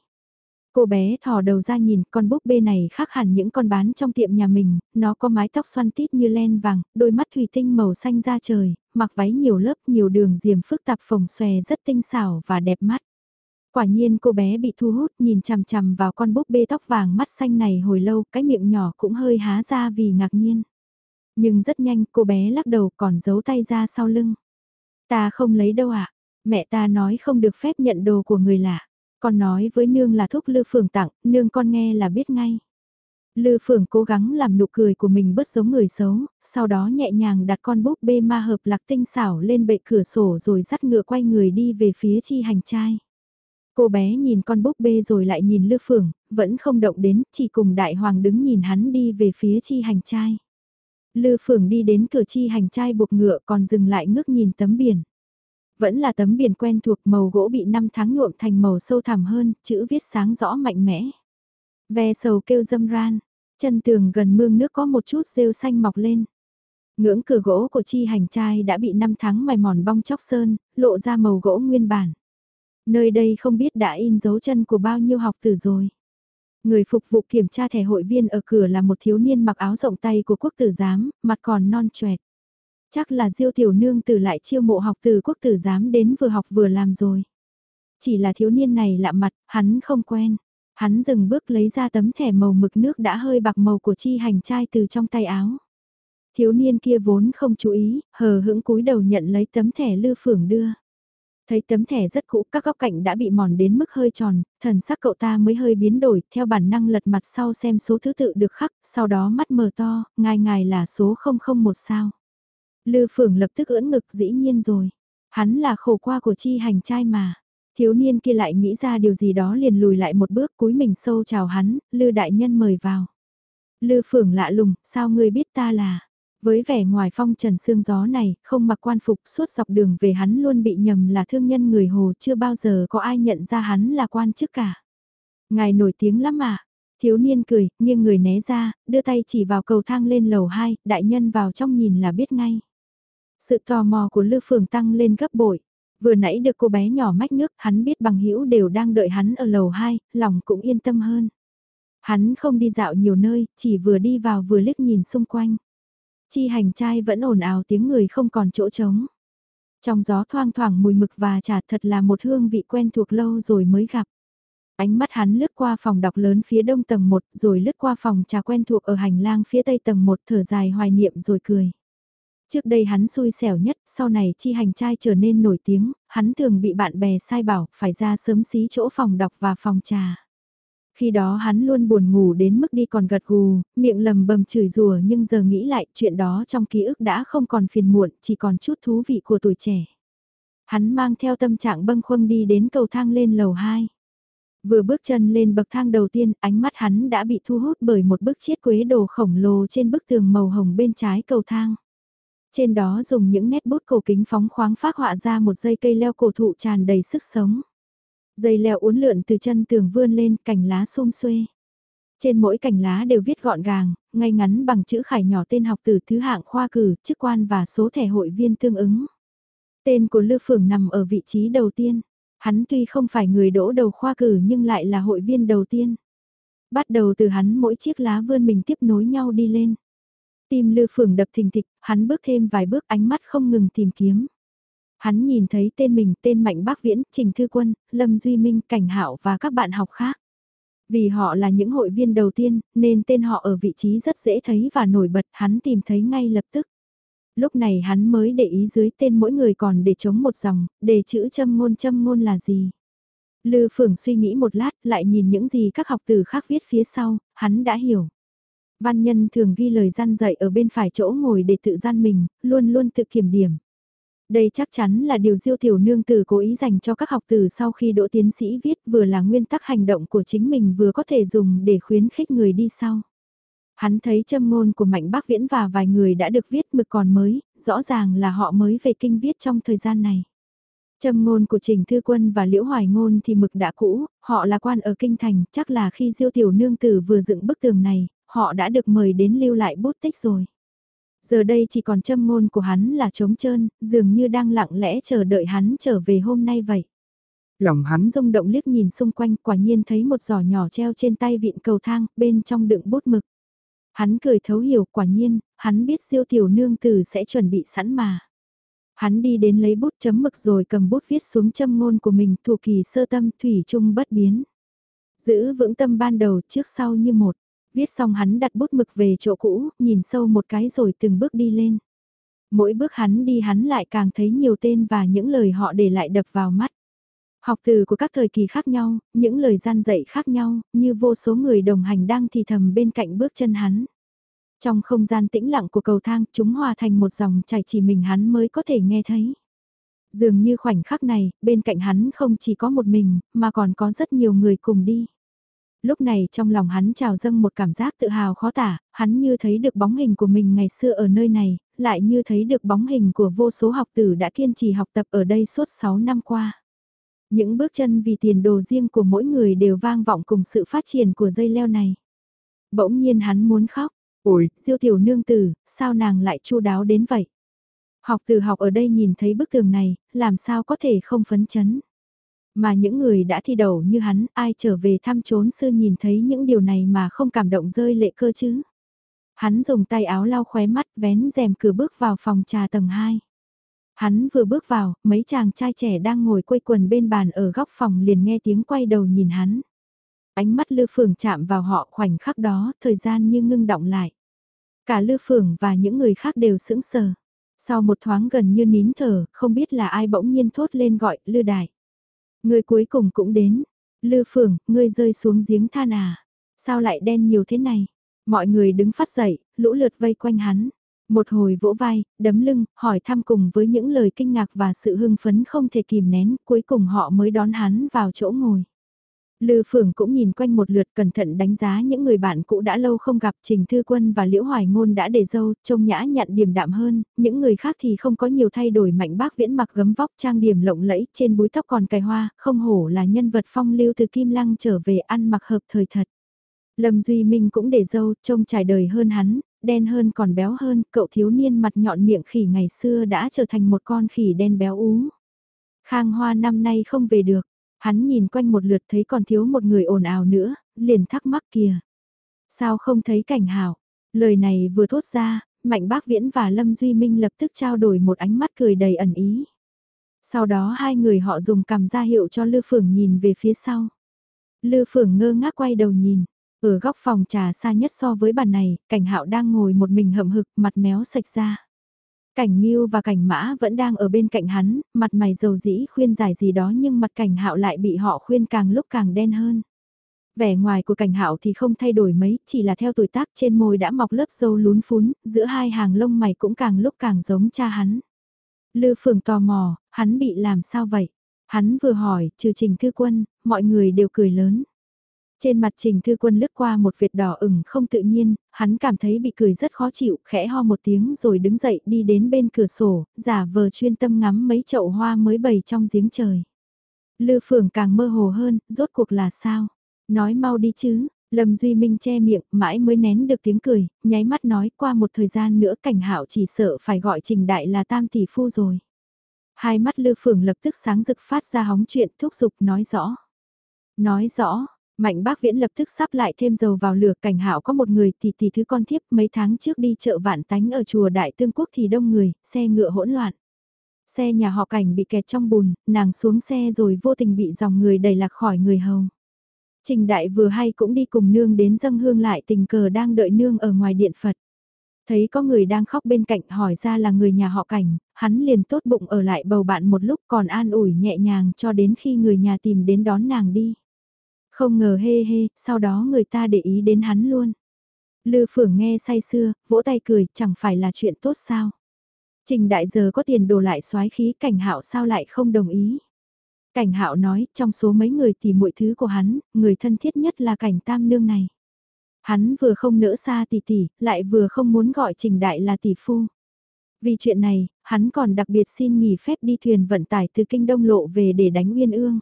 Cô bé thò đầu ra nhìn con búp bê này khác hẳn những con bán trong tiệm nhà mình, nó có mái tóc xoăn tít như len vàng, đôi mắt thủy tinh màu xanh da trời, mặc váy nhiều lớp nhiều đường diềm phức tạp phồng xòe rất tinh xảo và đẹp mắt. Quả nhiên cô bé bị thu hút nhìn chằm chằm vào con búp bê tóc vàng mắt xanh này hồi lâu, cái miệng nhỏ cũng hơi há ra vì ngạc nhiên. Nhưng rất nhanh cô bé lắc đầu còn giấu tay ra sau lưng. Ta không lấy đâu ạ, mẹ ta nói không được phép nhận đồ của người lạ. Con nói với nương là thuốc lư phường tặng, nương con nghe là biết ngay. Lư Phượng cố gắng làm nụ cười của mình bớt giống người xấu, sau đó nhẹ nhàng đặt con búp bê ma hợp lạc tinh xảo lên bệ cửa sổ rồi dắt ngựa quay người đi về phía chi hành trai. Cô bé nhìn con búp bê rồi lại nhìn Lư Phượng, vẫn không động đến, chỉ cùng đại hoàng đứng nhìn hắn đi về phía chi hành trai. Lư Phượng đi đến cửa chi hành trai buộc ngựa còn dừng lại ngước nhìn tấm biển. Vẫn là tấm biển quen thuộc màu gỗ bị năm tháng nhuộm thành màu sâu thẳm hơn, chữ viết sáng rõ mạnh mẽ. Ve sầu kêu dâm ran, chân tường gần mương nước có một chút rêu xanh mọc lên. Ngưỡng cửa gỗ của chi hành trai đã bị năm tháng mài mòn bong chóc sơn, lộ ra màu gỗ nguyên bản. Nơi đây không biết đã in dấu chân của bao nhiêu học tử rồi. Người phục vụ kiểm tra thẻ hội viên ở cửa là một thiếu niên mặc áo rộng tay của quốc tử giám, mặt còn non choẹt. Chắc là diêu tiểu nương tử lại chiêu mộ học từ quốc tử giám đến vừa học vừa làm rồi. Chỉ là thiếu niên này lạ mặt, hắn không quen. Hắn dừng bước lấy ra tấm thẻ màu mực nước đã hơi bạc màu của chi hành trai từ trong tay áo. Thiếu niên kia vốn không chú ý, hờ hững cúi đầu nhận lấy tấm thẻ lư phưởng đưa. Thấy tấm thẻ rất cũ, các góc cạnh đã bị mòn đến mức hơi tròn, thần sắc cậu ta mới hơi biến đổi, theo bản năng lật mặt sau xem số thứ tự được khắc, sau đó mắt mờ to, ngài ngài là số 001 sao. Lư Phượng lập tức ưỡn ngực dĩ nhiên rồi. Hắn là khổ qua của chi hành trai mà. Thiếu niên kia lại nghĩ ra điều gì đó liền lùi lại một bước cúi mình sâu chào hắn, Lư đại nhân mời vào. Lư Phượng lạ lùng, sao ngươi biết ta là... Với vẻ ngoài phong trần sương gió này, không mặc quan phục suốt dọc đường về hắn luôn bị nhầm là thương nhân người hồ chưa bao giờ có ai nhận ra hắn là quan chức cả. Ngài nổi tiếng lắm mà. Thiếu niên cười, nghiêng người né ra, đưa tay chỉ vào cầu thang lên lầu 2, đại nhân vào trong nhìn là biết ngay. Sự tò mò của Lư Phường tăng lên gấp bội. Vừa nãy được cô bé nhỏ mách nước, hắn biết bằng hữu đều đang đợi hắn ở lầu 2, lòng cũng yên tâm hơn. Hắn không đi dạo nhiều nơi, chỉ vừa đi vào vừa liếc nhìn xung quanh. Chi hành trai vẫn ồn ào tiếng người không còn chỗ trống. Trong gió thoang thoảng mùi mực và trà thật là một hương vị quen thuộc lâu rồi mới gặp. Ánh mắt hắn lướt qua phòng đọc lớn phía đông tầng 1 rồi lướt qua phòng trà quen thuộc ở hành lang phía tây tầng 1 thở dài hoài niệm rồi cười. Trước đây hắn xui xẻo nhất, sau này chi hành trai trở nên nổi tiếng, hắn thường bị bạn bè sai bảo phải ra sớm xí chỗ phòng đọc và phòng trà. Khi đó hắn luôn buồn ngủ đến mức đi còn gật gù, miệng lầm bầm chửi rủa nhưng giờ nghĩ lại chuyện đó trong ký ức đã không còn phiền muộn, chỉ còn chút thú vị của tuổi trẻ. Hắn mang theo tâm trạng bâng khuâng đi đến cầu thang lên lầu 2. Vừa bước chân lên bậc thang đầu tiên, ánh mắt hắn đã bị thu hút bởi một bức chiết quế đồ khổng lồ trên bức tường màu hồng bên trái cầu thang. Trên đó dùng những nét bút cổ kính phóng khoáng phát họa ra một dây cây leo cổ thụ tràn đầy sức sống. Dây leo uốn lượn từ chân tường vươn lên cành lá xum xuê. Trên mỗi cành lá đều viết gọn gàng, ngay ngắn bằng chữ khải nhỏ tên học từ thứ hạng khoa cử, chức quan và số thẻ hội viên tương ứng. Tên của Lư Phường nằm ở vị trí đầu tiên. Hắn tuy không phải người đỗ đầu khoa cử nhưng lại là hội viên đầu tiên. Bắt đầu từ hắn mỗi chiếc lá vươn mình tiếp nối nhau đi lên. Tim Lư Phường đập thình thịch, hắn bước thêm vài bước ánh mắt không ngừng tìm kiếm. Hắn nhìn thấy tên mình, tên Mạnh Bác Viễn, Trình Thư Quân, Lâm Duy Minh, Cảnh Hạo và các bạn học khác. Vì họ là những hội viên đầu tiên, nên tên họ ở vị trí rất dễ thấy và nổi bật, hắn tìm thấy ngay lập tức. Lúc này hắn mới để ý dưới tên mỗi người còn để chống một dòng, để chữ châm ngôn châm ngôn là gì. Lư Phượng suy nghĩ một lát, lại nhìn những gì các học từ khác viết phía sau, hắn đã hiểu. Văn nhân thường ghi lời gian dạy ở bên phải chỗ ngồi để tự gian mình, luôn luôn tự kiểm điểm. Đây chắc chắn là điều diêu tiểu nương tử cố ý dành cho các học tử sau khi đỗ tiến sĩ viết vừa là nguyên tắc hành động của chính mình vừa có thể dùng để khuyến khích người đi sau. Hắn thấy châm ngôn của Mạnh Bác Viễn và vài người đã được viết mực còn mới, rõ ràng là họ mới về kinh viết trong thời gian này. Châm ngôn của Trình Thư Quân và Liễu Hoài Ngôn thì mực đã cũ, họ là quan ở Kinh Thành, chắc là khi Diêu Tiểu Nương Tử vừa dựng bức tường này, họ đã được mời đến lưu lại bút tích rồi. Giờ đây chỉ còn châm ngôn của hắn là trống trơn, dường như đang lặng lẽ chờ đợi hắn trở về hôm nay vậy. Lòng hắn rung động liếc nhìn xung quanh quả nhiên thấy một giỏ nhỏ treo trên tay vịn cầu thang, bên trong đựng bút mực. Hắn cười thấu hiểu quả nhiên, hắn biết siêu tiểu nương tử sẽ chuẩn bị sẵn mà. Hắn đi đến lấy bút chấm mực rồi cầm bút viết xuống châm ngôn của mình thủ kỳ sơ tâm thủy chung bất biến. Giữ vững tâm ban đầu trước sau như một viết xong hắn đặt bút mực về chỗ cũ, nhìn sâu một cái rồi từng bước đi lên. Mỗi bước hắn đi hắn lại càng thấy nhiều tên và những lời họ để lại đập vào mắt. Học từ của các thời kỳ khác nhau, những lời gian dạy khác nhau, như vô số người đồng hành đang thì thầm bên cạnh bước chân hắn. Trong không gian tĩnh lặng của cầu thang, chúng hòa thành một dòng chảy chỉ mình hắn mới có thể nghe thấy. Dường như khoảnh khắc này, bên cạnh hắn không chỉ có một mình, mà còn có rất nhiều người cùng đi. Lúc này trong lòng hắn trào dâng một cảm giác tự hào khó tả, hắn như thấy được bóng hình của mình ngày xưa ở nơi này, lại như thấy được bóng hình của vô số học tử đã kiên trì học tập ở đây suốt 6 năm qua. Những bước chân vì tiền đồ riêng của mỗi người đều vang vọng cùng sự phát triển của dây leo này. Bỗng nhiên hắn muốn khóc, ôi, diêu tiểu nương tử, sao nàng lại chu đáo đến vậy? Học từ học ở đây nhìn thấy bức tường này, làm sao có thể không phấn chấn. Mà những người đã thi đầu như hắn, ai trở về thăm trốn sư nhìn thấy những điều này mà không cảm động rơi lệ cơ chứ. Hắn dùng tay áo lau khóe mắt vén rèm cửa bước vào phòng trà tầng 2. Hắn vừa bước vào, mấy chàng trai trẻ đang ngồi quây quần bên bàn ở góc phòng liền nghe tiếng quay đầu nhìn hắn. Ánh mắt Lư Phường chạm vào họ khoảnh khắc đó, thời gian như ngưng động lại. Cả Lư Phường và những người khác đều sững sờ. Sau một thoáng gần như nín thở, không biết là ai bỗng nhiên thốt lên gọi, Lư Đại. Người cuối cùng cũng đến. Lư Phường, ngươi rơi xuống giếng than à? Sao lại đen nhiều thế này? Mọi người đứng phát dậy, lũ lượt vây quanh hắn. Một hồi vỗ vai, đấm lưng, hỏi thăm cùng với những lời kinh ngạc và sự hưng phấn không thể kìm nén, cuối cùng họ mới đón hắn vào chỗ ngồi. Lư Phượng cũng nhìn quanh một lượt cẩn thận đánh giá những người bạn cũ đã lâu không gặp Trình Thư Quân và Liễu Hoài Ngôn đã để dâu, trông nhã nhặn điềm đạm hơn, những người khác thì không có nhiều thay đổi mạnh bác viễn mặc gấm vóc trang điểm lộng lẫy trên búi tóc còn cài hoa, không hổ là nhân vật phong lưu từ Kim Lăng trở về ăn mặc hợp thời thật. Lâm Duy Minh cũng để dâu, trông trải đời hơn hắn, đen hơn còn béo hơn, cậu thiếu niên mặt nhọn miệng khỉ ngày xưa đã trở thành một con khỉ đen béo ú. Khang Hoa năm nay không về được, hắn nhìn quanh một lượt thấy còn thiếu một người ồn ào nữa, liền thắc mắc kìa. Sao không thấy cảnh hảo? Lời này vừa thốt ra, Mạnh Bác Viễn và Lâm Duy Minh lập tức trao đổi một ánh mắt cười đầy ẩn ý. Sau đó hai người họ dùng cầm ra hiệu cho Lư Phượng nhìn về phía sau. Lư Phượng ngơ ngác quay đầu nhìn, ở góc phòng trà xa nhất so với bàn này, cảnh hạo đang ngồi một mình hậm hực, mặt méo sạch ra. Cảnh Nghiêu và cảnh mã vẫn đang ở bên cạnh hắn, mặt mày dầu dĩ khuyên giải gì đó nhưng mặt cảnh hạo lại bị họ khuyên càng lúc càng đen hơn. Vẻ ngoài của cảnh hạo thì không thay đổi mấy, chỉ là theo tuổi tác trên môi đã mọc lớp dâu lún phún, giữa hai hàng lông mày cũng càng lúc càng giống cha hắn. Lư Phường tò mò, hắn bị làm sao vậy? Hắn vừa hỏi, trừ trình thư quân, mọi người đều cười lớn. Trên mặt Trình Thư Quân lướt qua một vệt đỏ ửng không tự nhiên, hắn cảm thấy bị cười rất khó chịu, khẽ ho một tiếng rồi đứng dậy đi đến bên cửa sổ, giả vờ chuyên tâm ngắm mấy chậu hoa mới bày trong giếng trời. Lư Phượng càng mơ hồ hơn, rốt cuộc là sao? Nói mau đi chứ, Lâm Duy Minh che miệng, mãi mới nén được tiếng cười, nháy mắt nói qua một thời gian nữa cảnh hạo chỉ sợ phải gọi Trình Đại là tam tỷ phu rồi. Hai mắt Lư Phượng lập tức sáng rực phát ra hóng chuyện thúc giục nói rõ. Nói rõ, Mạnh bác viễn lập tức sắp lại thêm dầu vào lửa cảnh hạo có một người thì tỷ thứ con thiếp mấy tháng trước đi chợ vạn tánh ở chùa Đại Tương Quốc thì đông người, xe ngựa hỗn loạn. Xe nhà họ cảnh bị kẹt trong bùn, nàng xuống xe rồi vô tình bị dòng người đẩy lạc khỏi người hầu. Trình đại vừa hay cũng đi cùng nương đến dâng hương lại tình cờ đang đợi nương ở ngoài điện Phật. Thấy có người đang khóc bên cạnh hỏi ra là người nhà họ cảnh, hắn liền tốt bụng ở lại bầu bạn một lúc còn an ủi nhẹ nhàng cho đến khi người nhà tìm đến đón nàng đi. Không ngờ hê hê, sau đó người ta để ý đến hắn luôn. Lư Phượng nghe say xưa, vỗ tay cười, chẳng phải là chuyện tốt sao. Trình đại giờ có tiền đồ lại soái khí cảnh hạo sao lại không đồng ý. Cảnh hạo nói, trong số mấy người thì mọi thứ của hắn, người thân thiết nhất là cảnh tam nương này. Hắn vừa không nỡ xa tỷ tỷ, lại vừa không muốn gọi trình đại là tỷ phu. Vì chuyện này, hắn còn đặc biệt xin nghỉ phép đi thuyền vận tải từ kinh đông lộ về để đánh uyên ương.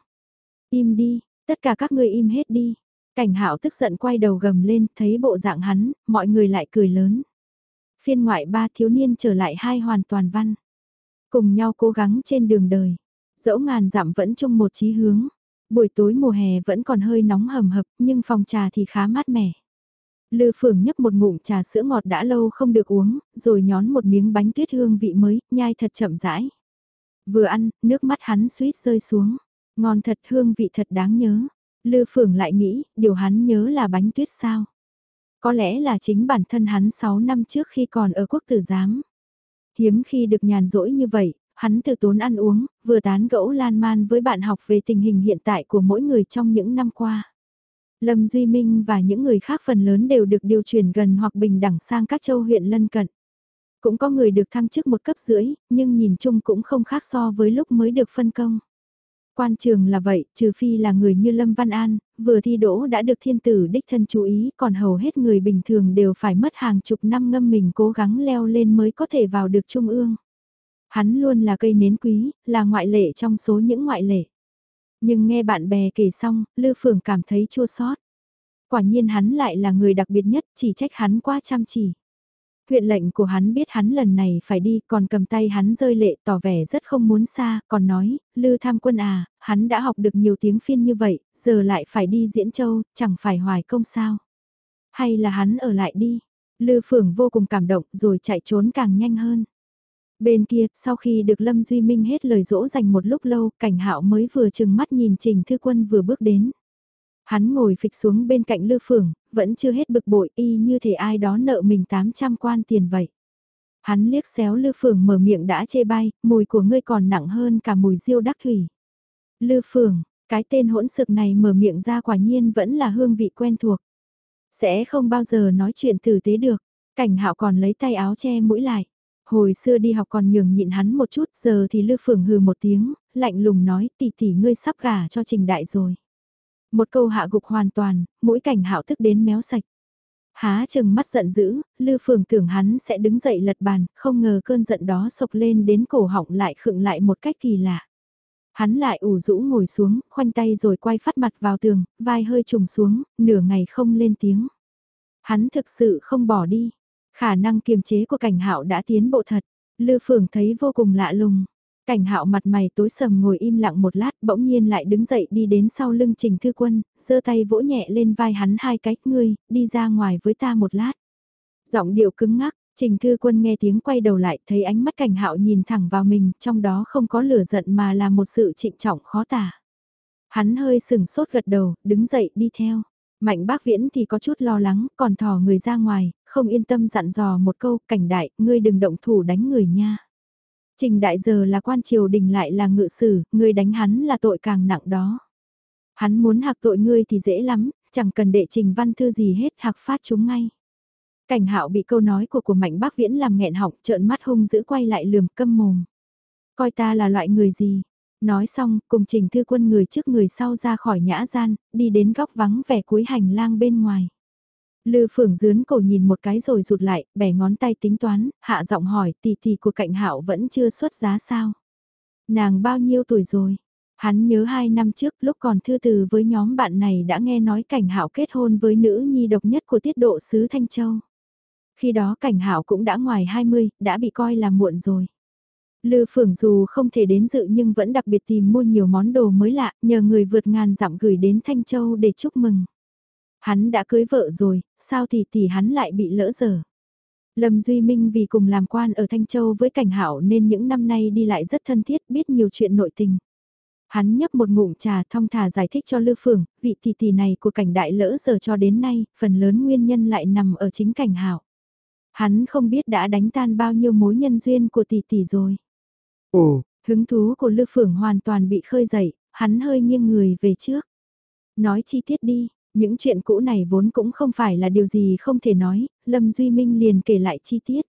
Im đi, Tất cả các ngươi im hết đi. Cảnh hạo tức giận quay đầu gầm lên, thấy bộ dạng hắn, mọi người lại cười lớn. Phiên ngoại ba thiếu niên trở lại hai hoàn toàn văn. Cùng nhau cố gắng trên đường đời. Dẫu ngàn dặm vẫn chung một chí hướng. Buổi tối mùa hè vẫn còn hơi nóng hầm hập, nhưng phòng trà thì khá mát mẻ. Lư Phượng nhấp một ngụm trà sữa ngọt đã lâu không được uống, rồi nhón một miếng bánh tuyết hương vị mới, nhai thật chậm rãi. Vừa ăn, nước mắt hắn suýt rơi xuống. Ngon thật hương vị thật đáng nhớ. Lư Phượng lại nghĩ, điều hắn nhớ là bánh tuyết sao. Có lẽ là chính bản thân hắn 6 năm trước khi còn ở quốc tử giám. Hiếm khi được nhàn rỗi như vậy, hắn từ tốn ăn uống, vừa tán gẫu lan man với bạn học về tình hình hiện tại của mỗi người trong những năm qua. Lâm Duy Minh và những người khác phần lớn đều được điều chuyển gần hoặc bình đẳng sang các châu huyện lân cận. Cũng có người được thăng chức một cấp rưỡi, nhưng nhìn chung cũng không khác so với lúc mới được phân công. Quan trường là vậy, trừ phi là người như Lâm Văn An, vừa thi đỗ đã được thiên tử đích thân chú ý, còn hầu hết người bình thường đều phải mất hàng chục năm ngâm mình cố gắng leo lên mới có thể vào được trung ương. Hắn luôn là cây nến quý, là ngoại lệ trong số những ngoại lệ. Nhưng nghe bạn bè kể xong, Lư Phường cảm thấy chua xót. Quả nhiên hắn lại là người đặc biệt nhất, chỉ trách hắn quá chăm chỉ. Huyện lệnh của hắn biết hắn lần này phải đi, còn cầm tay hắn rơi lệ tỏ vẻ rất không muốn xa, còn nói, Lư tham quân à, hắn đã học được nhiều tiếng phiên như vậy, giờ lại phải đi diễn châu, chẳng phải hoài công sao. Hay là hắn ở lại đi. Lư Phượng vô cùng cảm động rồi chạy trốn càng nhanh hơn. Bên kia, sau khi được Lâm Duy Minh hết lời dỗ dành một lúc lâu, cảnh hạo mới vừa chừng mắt nhìn Trình Thư Quân vừa bước đến. Hắn ngồi phịch xuống bên cạnh Lư Phượng, vẫn chưa hết bực bội y như thể ai đó nợ mình 800 quan tiền vậy. Hắn liếc xéo Lư Phượng mở miệng đã chê bay, mùi của ngươi còn nặng hơn cả mùi diêu đắc thủy. Lư Phượng, cái tên hỗn sực này mở miệng ra quả nhiên vẫn là hương vị quen thuộc. Sẽ không bao giờ nói chuyện tử tế được, cảnh hạo còn lấy tay áo che mũi lại. Hồi xưa đi học còn nhường nhịn hắn một chút, giờ thì Lư Phượng hừ một tiếng, lạnh lùng nói tỷ tỷ ngươi sắp gả cho trình đại rồi. Một câu hạ gục hoàn toàn, mũi cảnh hạo thức đến méo sạch. Há chừng mắt giận dữ, Lư phường tưởng hắn sẽ đứng dậy lật bàn, không ngờ cơn giận đó sộc lên đến cổ họng lại khựng lại một cách kỳ lạ. Hắn lại ủ rũ ngồi xuống, khoanh tay rồi quay phát mặt vào tường, vai hơi trùng xuống, nửa ngày không lên tiếng. Hắn thực sự không bỏ đi. Khả năng kiềm chế của cảnh hạo đã tiến bộ thật. Lư phường thấy vô cùng lạ lùng. Cảnh hạo mặt mày tối sầm ngồi im lặng một lát bỗng nhiên lại đứng dậy đi đến sau lưng Trình Thư Quân, giơ tay vỗ nhẹ lên vai hắn hai cái, ngươi, đi ra ngoài với ta một lát. Giọng điệu cứng ngắc, Trình Thư Quân nghe tiếng quay đầu lại thấy ánh mắt cảnh hạo nhìn thẳng vào mình, trong đó không có lửa giận mà là một sự trịnh trọng khó tả. Hắn hơi sừng sốt gật đầu, đứng dậy đi theo. Mạnh bác viễn thì có chút lo lắng, còn thò người ra ngoài, không yên tâm dặn dò một câu, cảnh đại, ngươi đừng động thủ đánh người nha. Trình đại giờ là quan triều đình lại là ngự sử, ngươi đánh hắn là tội càng nặng đó. Hắn muốn hạc tội ngươi thì dễ lắm, chẳng cần đệ trình văn thư gì hết hạc phát chúng ngay. Cảnh hạo bị câu nói của của mạnh bác viễn làm nghẹn họng trợn mắt hung dữ quay lại lườm câm mồm. Coi ta là loại người gì? Nói xong, cùng trình thư quân người trước người sau ra khỏi nhã gian, đi đến góc vắng vẻ cuối hành lang bên ngoài. Lư Phượng dướn cổ nhìn một cái rồi rụt lại, bẻ ngón tay tính toán, hạ giọng hỏi tỷ tỷ của cạnh hạo vẫn chưa xuất giá sao. Nàng bao nhiêu tuổi rồi? Hắn nhớ hai năm trước lúc còn thư từ với nhóm bạn này đã nghe nói cảnh hạo kết hôn với nữ nhi độc nhất của tiết độ sứ Thanh Châu. Khi đó cảnh hạo cũng đã ngoài 20, đã bị coi là muộn rồi. Lư Phượng dù không thể đến dự nhưng vẫn đặc biệt tìm mua nhiều món đồ mới lạ, nhờ người vượt ngàn dặm gửi đến Thanh Châu để chúc mừng. Hắn đã cưới vợ rồi, sao thì tỷ hắn lại bị lỡ giờ. Lâm Duy Minh vì cùng làm quan ở Thanh Châu với Cảnh Hạo nên những năm nay đi lại rất thân thiết, biết nhiều chuyện nội tình. Hắn nhấp một ngụm trà thong thả giải thích cho Lư Phượng, vị tỷ tỷ này của cảnh đại lỡ giờ cho đến nay, phần lớn nguyên nhân lại nằm ở chính Cảnh Hạo. Hắn không biết đã đánh tan bao nhiêu mối nhân duyên của tỷ tỷ rồi. Ồ, hứng thú của Lư Phượng hoàn toàn bị khơi dậy, hắn hơi nghiêng người về trước. Nói chi tiết đi, những chuyện cũ này vốn cũng không phải là điều gì không thể nói, Lâm Duy Minh liền kể lại chi tiết.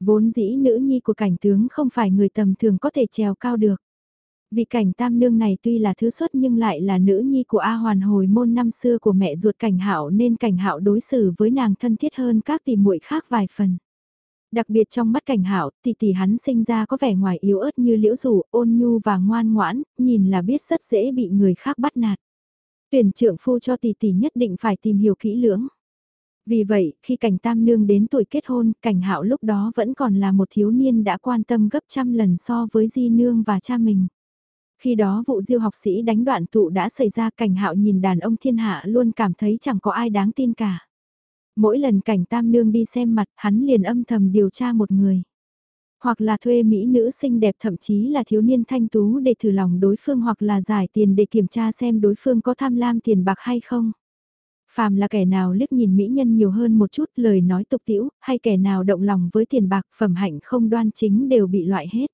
Vốn dĩ nữ nhi của cảnh tướng không phải người tầm thường có thể trèo cao được. Vì cảnh tam nương này tuy là thứ xuất nhưng lại là nữ nhi của A Hoàn hồi môn năm xưa của mẹ ruột cảnh hạo nên cảnh hạo đối xử với nàng thân thiết hơn các tỷ muội khác vài phần. Đặc biệt trong mắt cảnh hạo, tỷ tỷ hắn sinh ra có vẻ ngoài yếu ớt như liễu rủ, ôn nhu và ngoan ngoãn, nhìn là biết rất dễ bị người khác bắt nạt. Tuyển trưởng phu cho tỷ tỷ nhất định phải tìm hiểu kỹ lưỡng. Vì vậy, khi cảnh tam nương đến tuổi kết hôn, cảnh hạo lúc đó vẫn còn là một thiếu niên đã quan tâm gấp trăm lần so với di nương và cha mình. Khi đó vụ diêu học sĩ đánh đoạn tụ đã xảy ra cảnh hạo nhìn đàn ông thiên hạ luôn cảm thấy chẳng có ai đáng tin cả. Mỗi lần cảnh tam nương đi xem mặt hắn liền âm thầm điều tra một người hoặc là thuê mỹ nữ xinh đẹp thậm chí là thiếu niên thanh tú để thử lòng đối phương hoặc là giải tiền để kiểm tra xem đối phương có tham lam tiền bạc hay không. Phàm là kẻ nào liếc nhìn mỹ nhân nhiều hơn một chút lời nói tục tiễu, hay kẻ nào động lòng với tiền bạc phẩm hạnh không đoan chính đều bị loại hết.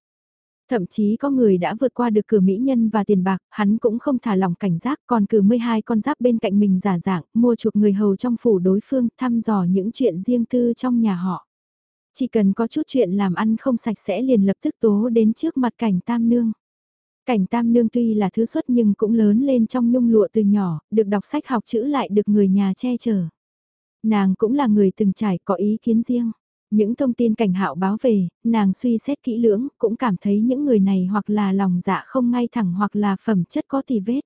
Thậm chí có người đã vượt qua được cửa mỹ nhân và tiền bạc, hắn cũng không thả lòng cảnh giác còn cử 12 con giáp bên cạnh mình giả dạng, mua chuộc người hầu trong phủ đối phương, thăm dò những chuyện riêng tư trong nhà họ. Chỉ cần có chút chuyện làm ăn không sạch sẽ liền lập tức tố đến trước mặt cảnh tam nương. Cảnh tam nương tuy là thứ xuất nhưng cũng lớn lên trong nhung lụa từ nhỏ, được đọc sách học chữ lại được người nhà che chở. Nàng cũng là người từng trải có ý kiến riêng. Những thông tin cảnh hạo báo về, nàng suy xét kỹ lưỡng, cũng cảm thấy những người này hoặc là lòng dạ không ngay thẳng hoặc là phẩm chất có tì vết.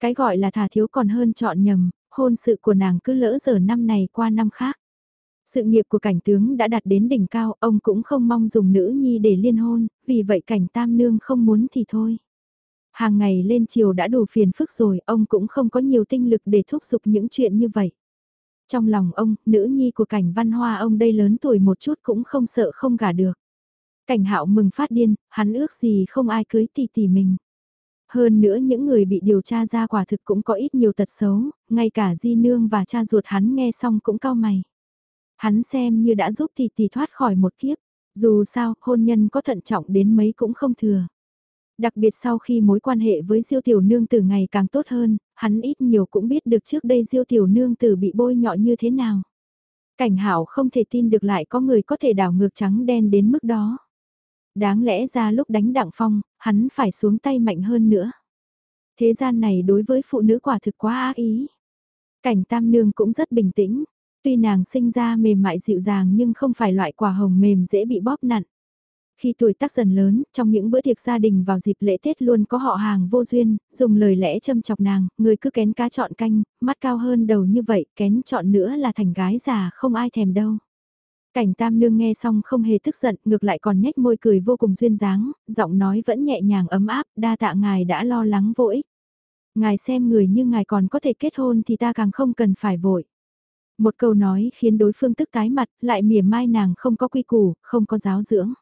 Cái gọi là thà thiếu còn hơn chọn nhầm, hôn sự của nàng cứ lỡ giờ năm này qua năm khác. Sự nghiệp của cảnh tướng đã đạt đến đỉnh cao, ông cũng không mong dùng nữ nhi để liên hôn, vì vậy cảnh tam nương không muốn thì thôi. Hàng ngày lên chiều đã đủ phiền phức rồi, ông cũng không có nhiều tinh lực để thúc giục những chuyện như vậy. Trong lòng ông, nữ nhi của cảnh văn hoa ông đây lớn tuổi một chút cũng không sợ không gả được. Cảnh hạo mừng phát điên, hắn ước gì không ai cưới tỷ tỷ mình. Hơn nữa những người bị điều tra ra quả thực cũng có ít nhiều tật xấu, ngay cả di nương và cha ruột hắn nghe xong cũng cao mày. Hắn xem như đã giúp tỷ tỷ thoát khỏi một kiếp, dù sao hôn nhân có thận trọng đến mấy cũng không thừa. Đặc biệt sau khi mối quan hệ với Diêu Tiểu Nương từ ngày càng tốt hơn, hắn ít nhiều cũng biết được trước đây Diêu Tiểu Nương từ bị bôi nhọ như thế nào. Cảnh hảo không thể tin được lại có người có thể đảo ngược trắng đen đến mức đó. Đáng lẽ ra lúc đánh đặng phong, hắn phải xuống tay mạnh hơn nữa. Thế gian này đối với phụ nữ quả thực quá ác ý. Cảnh tam nương cũng rất bình tĩnh, tuy nàng sinh ra mềm mại dịu dàng nhưng không phải loại quả hồng mềm dễ bị bóp nặn. Khi tuổi tác dần lớn, trong những bữa tiệc gia đình vào dịp lễ Tết luôn có họ hàng vô duyên, dùng lời lẽ châm chọc nàng, người cứ kén cá chọn canh, mắt cao hơn đầu như vậy, kén chọn nữa là thành gái già không ai thèm đâu. Cảnh tam nương nghe xong không hề tức giận, ngược lại còn nhếch môi cười vô cùng duyên dáng, giọng nói vẫn nhẹ nhàng ấm áp, đa tạ ngài đã lo lắng vô ích. Ngài xem người như ngài còn có thể kết hôn thì ta càng không cần phải vội. Một câu nói khiến đối phương tức tái mặt, lại mỉa mai nàng không có quy củ, không có giáo dưỡng.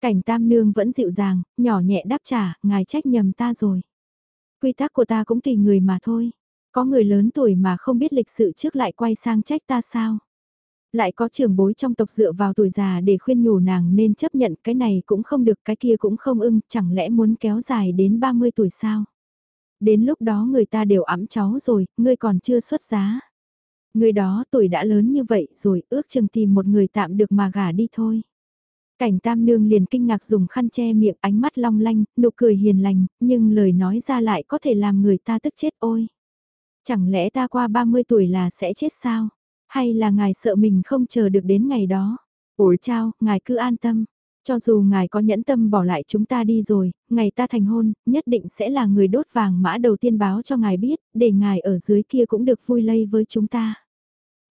Cảnh tam nương vẫn dịu dàng, nhỏ nhẹ đáp trả, ngài trách nhầm ta rồi. Quy tắc của ta cũng tùy người mà thôi. Có người lớn tuổi mà không biết lịch sự trước lại quay sang trách ta sao. Lại có trưởng bối trong tộc dựa vào tuổi già để khuyên nhủ nàng nên chấp nhận cái này cũng không được cái kia cũng không ưng, chẳng lẽ muốn kéo dài đến 30 tuổi sao? Đến lúc đó người ta đều ẵm cháu rồi, ngươi còn chưa xuất giá. Người đó tuổi đã lớn như vậy rồi, ước chừng tìm một người tạm được mà gả đi thôi. Cảnh tam nương liền kinh ngạc dùng khăn che miệng ánh mắt long lanh, nụ cười hiền lành, nhưng lời nói ra lại có thể làm người ta tức chết ôi. Chẳng lẽ ta qua 30 tuổi là sẽ chết sao? Hay là ngài sợ mình không chờ được đến ngày đó? Ủi chao, ngài cứ an tâm. Cho dù ngài có nhẫn tâm bỏ lại chúng ta đi rồi, ngày ta thành hôn, nhất định sẽ là người đốt vàng mã đầu tiên báo cho ngài biết, để ngài ở dưới kia cũng được vui lây với chúng ta.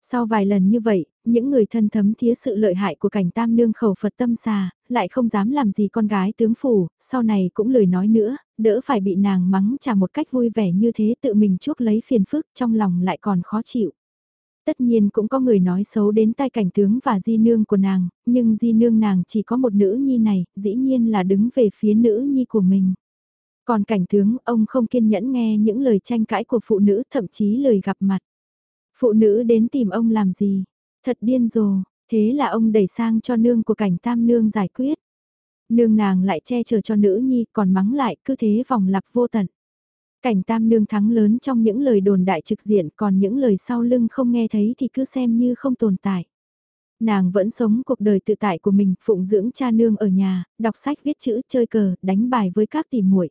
Sau vài lần như vậy, những người thân thấm thía sự lợi hại của cảnh tam nương khẩu Phật tâm xà, lại không dám làm gì con gái tướng phủ, sau này cũng lời nói nữa, đỡ phải bị nàng mắng trả một cách vui vẻ như thế tự mình chuốc lấy phiền phức trong lòng lại còn khó chịu. Tất nhiên cũng có người nói xấu đến tai cảnh tướng và di nương của nàng, nhưng di nương nàng chỉ có một nữ nhi này, dĩ nhiên là đứng về phía nữ nhi của mình. Còn cảnh tướng, ông không kiên nhẫn nghe những lời tranh cãi của phụ nữ, thậm chí lời gặp mặt. Phụ nữ đến tìm ông làm gì? Thật điên rồ, thế là ông đẩy sang cho nương của cảnh tam nương giải quyết. Nương nàng lại che chở cho nữ nhi còn mắng lại cứ thế vòng lặp vô tận. Cảnh tam nương thắng lớn trong những lời đồn đại trực diện còn những lời sau lưng không nghe thấy thì cứ xem như không tồn tại. Nàng vẫn sống cuộc đời tự tại của mình, phụng dưỡng cha nương ở nhà, đọc sách viết chữ, chơi cờ, đánh bài với các tỷ muội.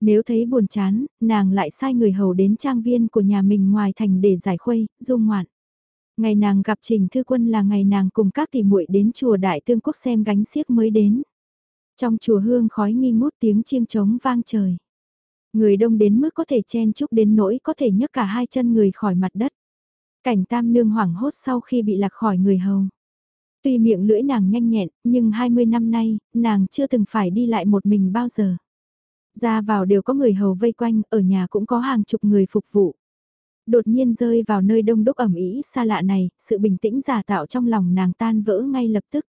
Nếu thấy buồn chán, nàng lại sai người hầu đến trang viên của nhà mình ngoài thành để giải khuây, dung ngoạn. Ngày nàng gặp Trình Thư Quân là ngày nàng cùng các tỷ muội đến chùa Đại Tương Quốc xem gánh xiếc mới đến. Trong chùa hương khói nghi ngút tiếng chiêng trống vang trời. Người đông đến mức có thể chen chúc đến nỗi có thể nhấc cả hai chân người khỏi mặt đất. Cảnh tam nương hoảng hốt sau khi bị lạc khỏi người hầu. Tuy miệng lưỡi nàng nhanh nhẹn, nhưng 20 năm nay, nàng chưa từng phải đi lại một mình bao giờ. Ra vào đều có người hầu vây quanh, ở nhà cũng có hàng chục người phục vụ. Đột nhiên rơi vào nơi đông đúc ẩm ý xa lạ này, sự bình tĩnh giả tạo trong lòng nàng tan vỡ ngay lập tức.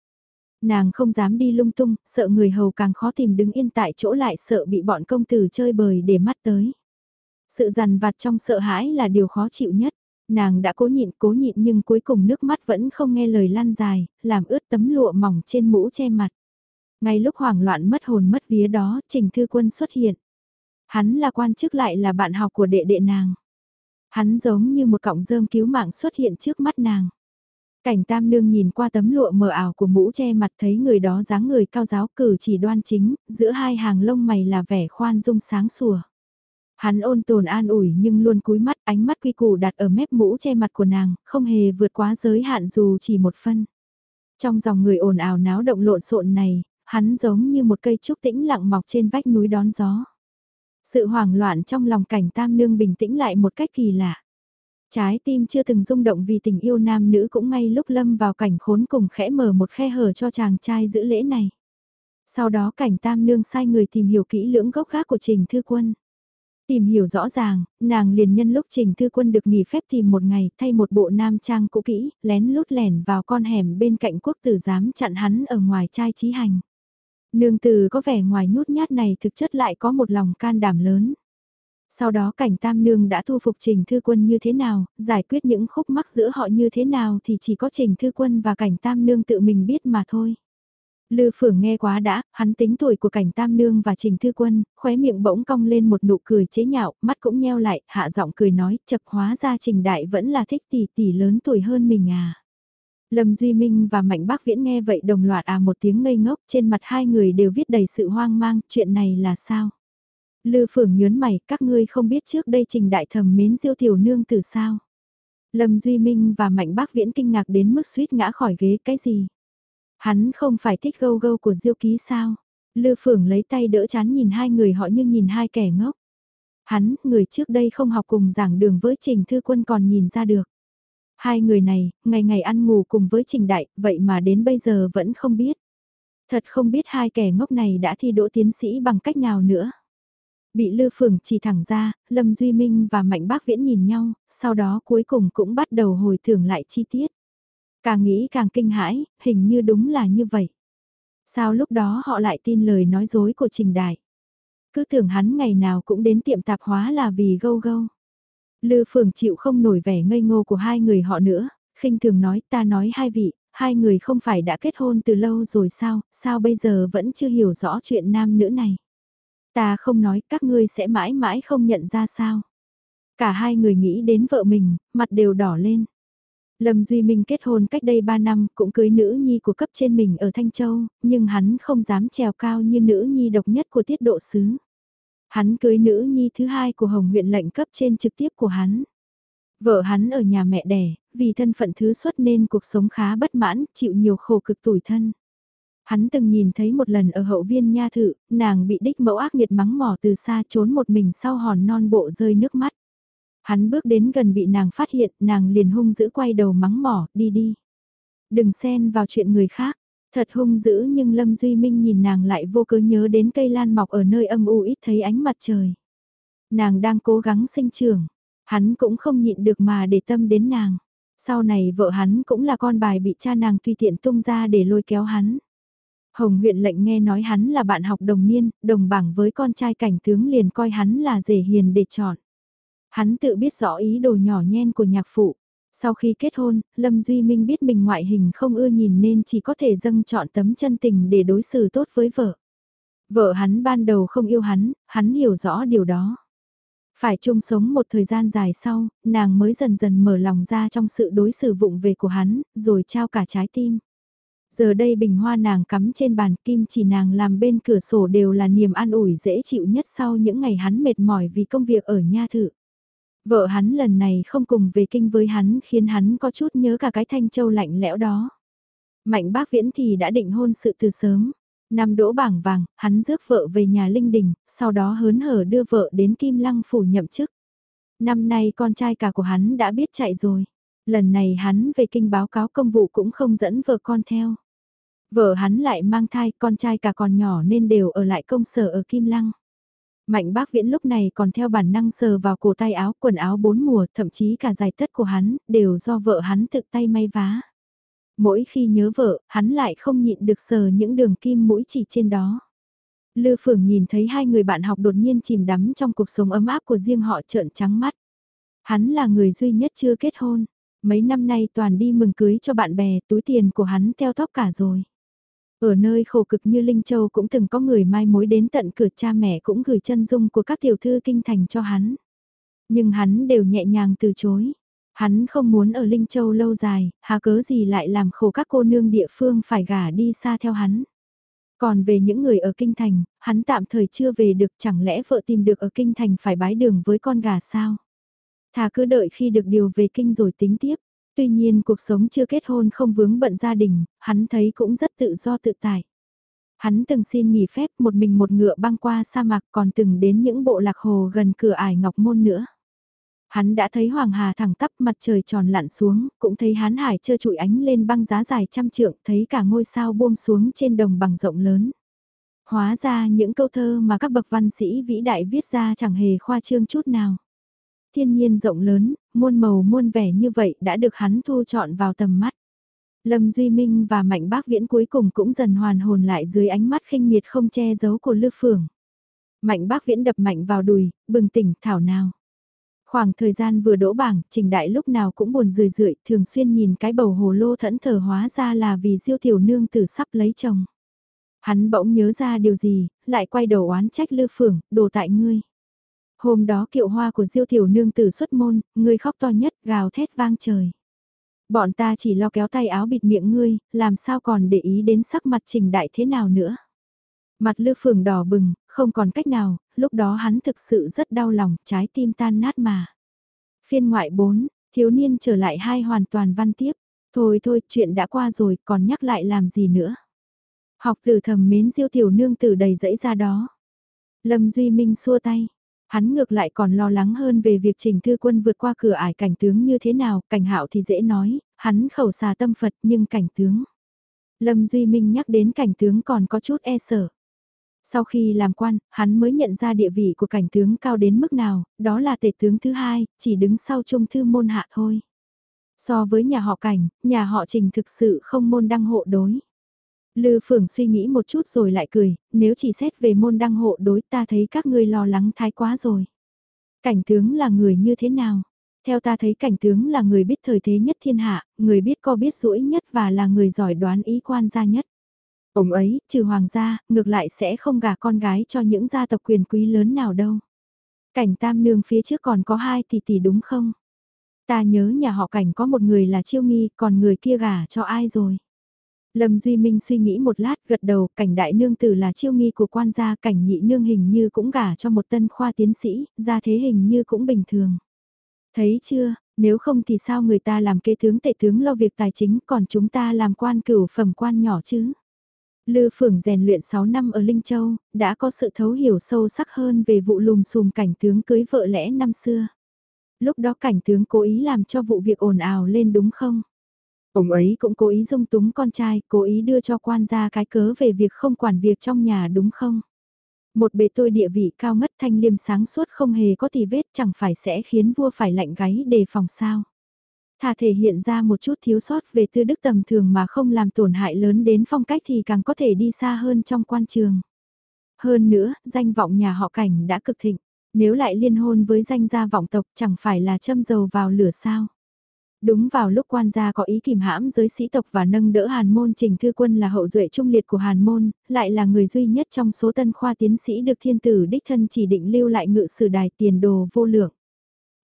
Nàng không dám đi lung tung, sợ người hầu càng khó tìm đứng yên tại chỗ lại sợ bị bọn công tử chơi bời để mắt tới. Sự dằn vặt trong sợ hãi là điều khó chịu nhất. Nàng đã cố nhịn cố nhịn nhưng cuối cùng nước mắt vẫn không nghe lời lan dài, làm ướt tấm lụa mỏng trên mũ che mặt. Ngay lúc hoảng loạn mất hồn mất vía đó, Trình Thư Quân xuất hiện. Hắn là quan chức lại là bạn học của đệ đệ nàng. Hắn giống như một cọng rơm cứu mạng xuất hiện trước mắt nàng. Cảnh tam nương nhìn qua tấm lụa mờ ảo của mũ che mặt thấy người đó dáng người cao giáo cử chỉ đoan chính, giữa hai hàng lông mày là vẻ khoan dung sáng sủa. Hắn ôn tồn an ủi nhưng luôn cúi mắt ánh mắt quy củ đặt ở mép mũ che mặt của nàng, không hề vượt quá giới hạn dù chỉ một phân. Trong dòng người ồn ào náo động lộn xộn này, hắn giống như một cây trúc tĩnh lặng mọc trên vách núi đón gió. Sự hoảng loạn trong lòng cảnh tam nương bình tĩnh lại một cách kỳ lạ. Trái tim chưa từng rung động vì tình yêu nam nữ cũng ngay lúc lâm vào cảnh khốn cùng khẽ mở một khe hở cho chàng trai giữ lễ này. Sau đó cảnh tam nương sai người tìm hiểu kỹ lưỡng gốc gác của Trình Thư Quân. Tìm hiểu rõ ràng, nàng liền nhân lúc Trình Thư Quân được nghỉ phép tìm một ngày thay một bộ nam trang cũ kỹ, lén lút lẻn vào con hẻm bên cạnh quốc tử giám chặn hắn ở ngoài trai trí hành. Nương từ có vẻ ngoài nhút nhát này thực chất lại có một lòng can đảm lớn. Sau đó cảnh tam nương đã thu phục trình thư quân như thế nào, giải quyết những khúc mắc giữa họ như thế nào thì chỉ có trình thư quân và cảnh tam nương tự mình biết mà thôi. Lư Phượng nghe quá đã, hắn tính tuổi của cảnh tam nương và trình thư quân, khóe miệng bỗng cong lên một nụ cười chế nhạo, mắt cũng nheo lại, hạ giọng cười nói, chật hóa ra trình đại vẫn là thích tỷ tỷ lớn tuổi hơn mình à. Lâm Duy Minh và Mạnh Bác Viễn nghe vậy đồng loạt à một tiếng ngây ngốc trên mặt hai người đều viết đầy sự hoang mang, chuyện này là sao? Lư Phượng nhớn mày, các ngươi không biết trước đây trình đại thầm mến diêu tiểu nương từ sao? Lâm Duy Minh và Mạnh Bác Viễn kinh ngạc đến mức suýt ngã khỏi ghế cái gì? Hắn không phải thích gâu gâu của diêu ký sao? Lư Phượng lấy tay đỡ chán nhìn hai người họ như nhìn hai kẻ ngốc. Hắn, người trước đây không học cùng giảng đường với Trình Thư Quân còn nhìn ra được. Hai người này, ngày ngày ăn ngủ cùng với Trình Đại, vậy mà đến bây giờ vẫn không biết. Thật không biết hai kẻ ngốc này đã thi đỗ tiến sĩ bằng cách nào nữa. Bị Lư Phường chỉ thẳng ra, Lâm Duy Minh và Mạnh Bác Viễn nhìn nhau, sau đó cuối cùng cũng bắt đầu hồi tưởng lại chi tiết. Càng nghĩ càng kinh hãi, hình như đúng là như vậy. Sao lúc đó họ lại tin lời nói dối của Trình Đại? Cứ tưởng hắn ngày nào cũng đến tiệm tạp hóa là vì gâu gâu. Lư Phường chịu không nổi vẻ ngây ngô của hai người họ nữa, khinh thường nói ta nói hai vị, hai người không phải đã kết hôn từ lâu rồi sao, sao bây giờ vẫn chưa hiểu rõ chuyện nam nữ này. Ta không nói các ngươi sẽ mãi mãi không nhận ra sao. Cả hai người nghĩ đến vợ mình, mặt đều đỏ lên. Lâm Duy Minh kết hôn cách đây 3 năm cũng cưới nữ nhi của cấp trên mình ở Thanh Châu, nhưng hắn không dám trèo cao như nữ nhi độc nhất của tiết độ sứ. Hắn cưới nữ nhi thứ hai của Hồng huyện lệnh cấp trên trực tiếp của hắn. Vợ hắn ở nhà mẹ đẻ, vì thân phận thứ xuất nên cuộc sống khá bất mãn, chịu nhiều khổ cực tủi thân. Hắn từng nhìn thấy một lần ở hậu viên nha thự, nàng bị đích mẫu ác nghiệt mắng mỏ từ xa trốn một mình sau hòn non bộ rơi nước mắt. Hắn bước đến gần bị nàng phát hiện, nàng liền hung dữ quay đầu mắng mỏ, đi đi. Đừng xen vào chuyện người khác, Thật hung dữ nhưng Lâm Duy Minh nhìn nàng lại vô cớ nhớ đến cây lan mọc ở nơi âm u ít thấy ánh mặt trời. Nàng đang cố gắng sinh trưởng, hắn cũng không nhịn được mà để tâm đến nàng. Sau này vợ hắn cũng là con bài bị cha nàng tùy tiện tung ra để lôi kéo hắn. Hồng huyện lệnh nghe nói hắn là bạn học đồng niên, đồng bảng với con trai cảnh tướng liền coi hắn là rể hiền để chọn. Hắn tự biết rõ ý đồ nhỏ nhen của nhạc phụ, sau khi kết hôn, Lâm Duy Minh biết mình ngoại hình không ưa nhìn nên chỉ có thể dâng chọn tấm chân tình để đối xử tốt với vợ. Vợ hắn ban đầu không yêu hắn, hắn hiểu rõ điều đó. Phải chung sống một thời gian dài sau, nàng mới dần dần mở lòng ra trong sự đối xử vụng về của hắn, rồi trao cả trái tim. Giờ đây bình hoa nàng cắm trên bàn kim chỉ nàng làm bên cửa sổ đều là niềm an ủi dễ chịu nhất sau những ngày hắn mệt mỏi vì công việc ở nha thự. Vợ hắn lần này không cùng về kinh với hắn khiến hắn có chút nhớ cả cái thanh châu lạnh lẽo đó. Mạnh bác viễn thì đã định hôn sự từ sớm. Năm đỗ bảng vàng, hắn rước vợ về nhà Linh Đình, sau đó hớn hở đưa vợ đến Kim Lăng phủ nhậm chức. Năm nay con trai cả của hắn đã biết chạy rồi. Lần này hắn về kinh báo cáo công vụ cũng không dẫn vợ con theo. Vợ hắn lại mang thai, con trai cả còn nhỏ nên đều ở lại công sở ở Kim Lăng. Mạnh bác viễn lúc này còn theo bản năng sờ vào cổ tay áo quần áo bốn mùa, thậm chí cả dài tất của hắn, đều do vợ hắn tự tay may vá. Mỗi khi nhớ vợ, hắn lại không nhịn được sờ những đường kim mũi chỉ trên đó. Lư Phượng nhìn thấy hai người bạn học đột nhiên chìm đắm trong cuộc sống ấm áp của riêng họ trợn trắng mắt. Hắn là người duy nhất chưa kết hôn. Mấy năm nay toàn đi mừng cưới cho bạn bè, túi tiền của hắn theo tóc cả rồi. Ở nơi khổ cực như Linh Châu cũng từng có người mai mối đến tận cửa cha mẹ cũng gửi chân dung của các tiểu thư kinh thành cho hắn. Nhưng hắn đều nhẹ nhàng từ chối. Hắn không muốn ở Linh Châu lâu dài, hà cớ gì lại làm khổ các cô nương địa phương phải gả đi xa theo hắn. Còn về những người ở Kinh Thành, hắn tạm thời chưa về được chẳng lẽ vợ tìm được ở Kinh Thành phải bái đường với con gà sao? Thà cứ đợi khi được điều về Kinh rồi tính tiếp. Tuy nhiên cuộc sống chưa kết hôn không vướng bận gia đình, hắn thấy cũng rất tự do tự tại. Hắn từng xin nghỉ phép một mình một ngựa băng qua sa mạc còn từng đến những bộ lạc hồ gần cửa ải Ngọc Môn nữa. Hắn đã thấy Hoàng Hà thẳng tắp mặt trời tròn lặn xuống, cũng thấy hán hải trơ trụi ánh lên băng giá dài trăm trượng, thấy cả ngôi sao buông xuống trên đồng bằng rộng lớn. Hóa ra những câu thơ mà các bậc văn sĩ vĩ đại viết ra chẳng hề khoa trương chút nào. Thiên nhiên rộng lớn, muôn màu muôn vẻ như vậy đã được hắn thu chọn vào tầm mắt. Lâm Duy Minh và Mạnh Bác Viễn cuối cùng cũng dần hoàn hồn lại dưới ánh mắt khinh miệt không che giấu của Lư Phường. Mạnh Bác Viễn đập mạnh vào đùi, bừng tỉnh thảo nào. Khoảng thời gian vừa đỗ bảng, Trình Đại lúc nào cũng buồn rười rượi, thường xuyên nhìn cái bầu hồ lô thẫn thờ hóa ra là vì diêu tiểu nương tử sắp lấy chồng. Hắn bỗng nhớ ra điều gì, lại quay đầu oán trách Lư Phường, đồ tại ngươi. Hôm đó kiệu hoa của diêu tiểu nương tử xuất môn, ngươi khóc to nhất, gào thét vang trời. Bọn ta chỉ lo kéo tay áo bịt miệng ngươi, làm sao còn để ý đến sắc mặt trình đại thế nào nữa. Mặt lư phường đỏ bừng, không còn cách nào, lúc đó hắn thực sự rất đau lòng, trái tim tan nát mà. Phiên ngoại 4, thiếu niên trở lại hai hoàn toàn văn tiếp. Thôi thôi, chuyện đã qua rồi, còn nhắc lại làm gì nữa. Học tử thầm mến diêu tiểu nương tử đầy dẫy ra đó. Lâm Duy Minh xua tay. Hắn ngược lại còn lo lắng hơn về việc trình thư quân vượt qua cửa ải cảnh tướng như thế nào, cảnh hạo thì dễ nói, hắn khẩu xà tâm Phật nhưng cảnh tướng. Lâm Duy Minh nhắc đến cảnh tướng còn có chút e sợ. Sau khi làm quan, hắn mới nhận ra địa vị của cảnh tướng cao đến mức nào, đó là tể tướng thứ hai, chỉ đứng sau trung thư môn hạ thôi. So với nhà họ cảnh, nhà họ trình thực sự không môn đăng hộ đối. Lư Phượng suy nghĩ một chút rồi lại cười, nếu chỉ xét về môn đăng hộ đối ta thấy các ngươi lo lắng thái quá rồi. Cảnh tướng là người như thế nào? Theo ta thấy cảnh tướng là người biết thời thế nhất thiên hạ, người biết co biết rũi nhất và là người giỏi đoán ý quan gia nhất. Ông ấy, trừ hoàng gia, ngược lại sẽ không gả con gái cho những gia tộc quyền quý lớn nào đâu. Cảnh tam nương phía trước còn có hai tỷ tỷ đúng không? Ta nhớ nhà họ cảnh có một người là chiêu nghi, còn người kia gả cho ai rồi? Lâm Duy Minh suy nghĩ một lát gật đầu, cảnh đại nương tử là chiêu nghi của quan gia, cảnh nhị nương hình như cũng gả cho một tân khoa tiến sĩ, ra thế hình như cũng bình thường. Thấy chưa, nếu không thì sao người ta làm kế tướng tệ tướng lo việc tài chính còn chúng ta làm quan cửu phẩm quan nhỏ chứ? Lư Phượng rèn luyện 6 năm ở Linh Châu, đã có sự thấu hiểu sâu sắc hơn về vụ lùm xùm cảnh tướng cưới vợ lẽ năm xưa. Lúc đó cảnh tướng cố ý làm cho vụ việc ồn ào lên đúng không? Ông ấy cũng cố ý dung túng con trai, cố ý đưa cho quan gia cái cớ về việc không quản việc trong nhà đúng không? Một bề tôi địa vị cao ngất thanh liêm sáng suốt không hề có tì vết chẳng phải sẽ khiến vua phải lạnh gáy đề phòng sao. Thà thể hiện ra một chút thiếu sót về tư đức tầm thường mà không làm tổn hại lớn đến phong cách thì càng có thể đi xa hơn trong quan trường. Hơn nữa, danh vọng nhà họ cảnh đã cực thịnh, nếu lại liên hôn với danh gia vọng tộc chẳng phải là châm dầu vào lửa sao. Đúng vào lúc quan gia có ý kìm hãm giới sĩ tộc và nâng đỡ Hàn Môn Trình Thư Quân là hậu duệ trung liệt của Hàn Môn, lại là người duy nhất trong số tân khoa tiến sĩ được thiên tử đích thân chỉ định lưu lại ngự sử đài tiền đồ vô lượng.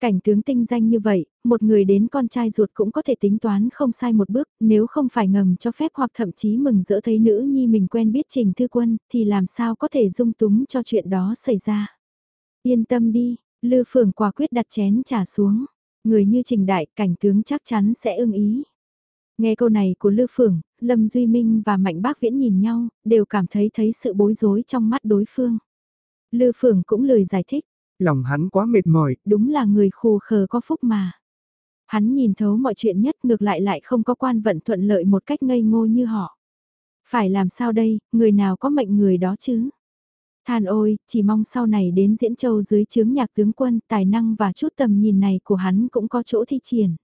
Cảnh tướng tinh danh như vậy, một người đến con trai ruột cũng có thể tính toán không sai một bước, nếu không phải ngầm cho phép hoặc thậm chí mừng rỡ thấy nữ nhi mình quen biết Trình Thư Quân, thì làm sao có thể dung túng cho chuyện đó xảy ra. Yên tâm đi, Lư Phường quả quyết đặt chén trả xuống người như Trình Đại, cảnh tướng chắc chắn sẽ ưng ý. Nghe câu này của Lư Phượng, Lâm Duy Minh và Mạnh Bác Viễn nhìn nhau, đều cảm thấy thấy sự bối rối trong mắt đối phương. Lư Phượng cũng lời giải thích. Lòng hắn quá mệt mỏi. Đúng là người khù khờ có phúc mà. Hắn nhìn thấu mọi chuyện nhất ngược lại lại không có quan vận thuận lợi một cách ngây ngô như họ. Phải làm sao đây, người nào có mệnh người đó chứ? Than ôi, chỉ mong sau này đến diễn châu dưới chướng nhạc tướng quân, tài năng và chút tầm nhìn này của hắn cũng có chỗ thi triển.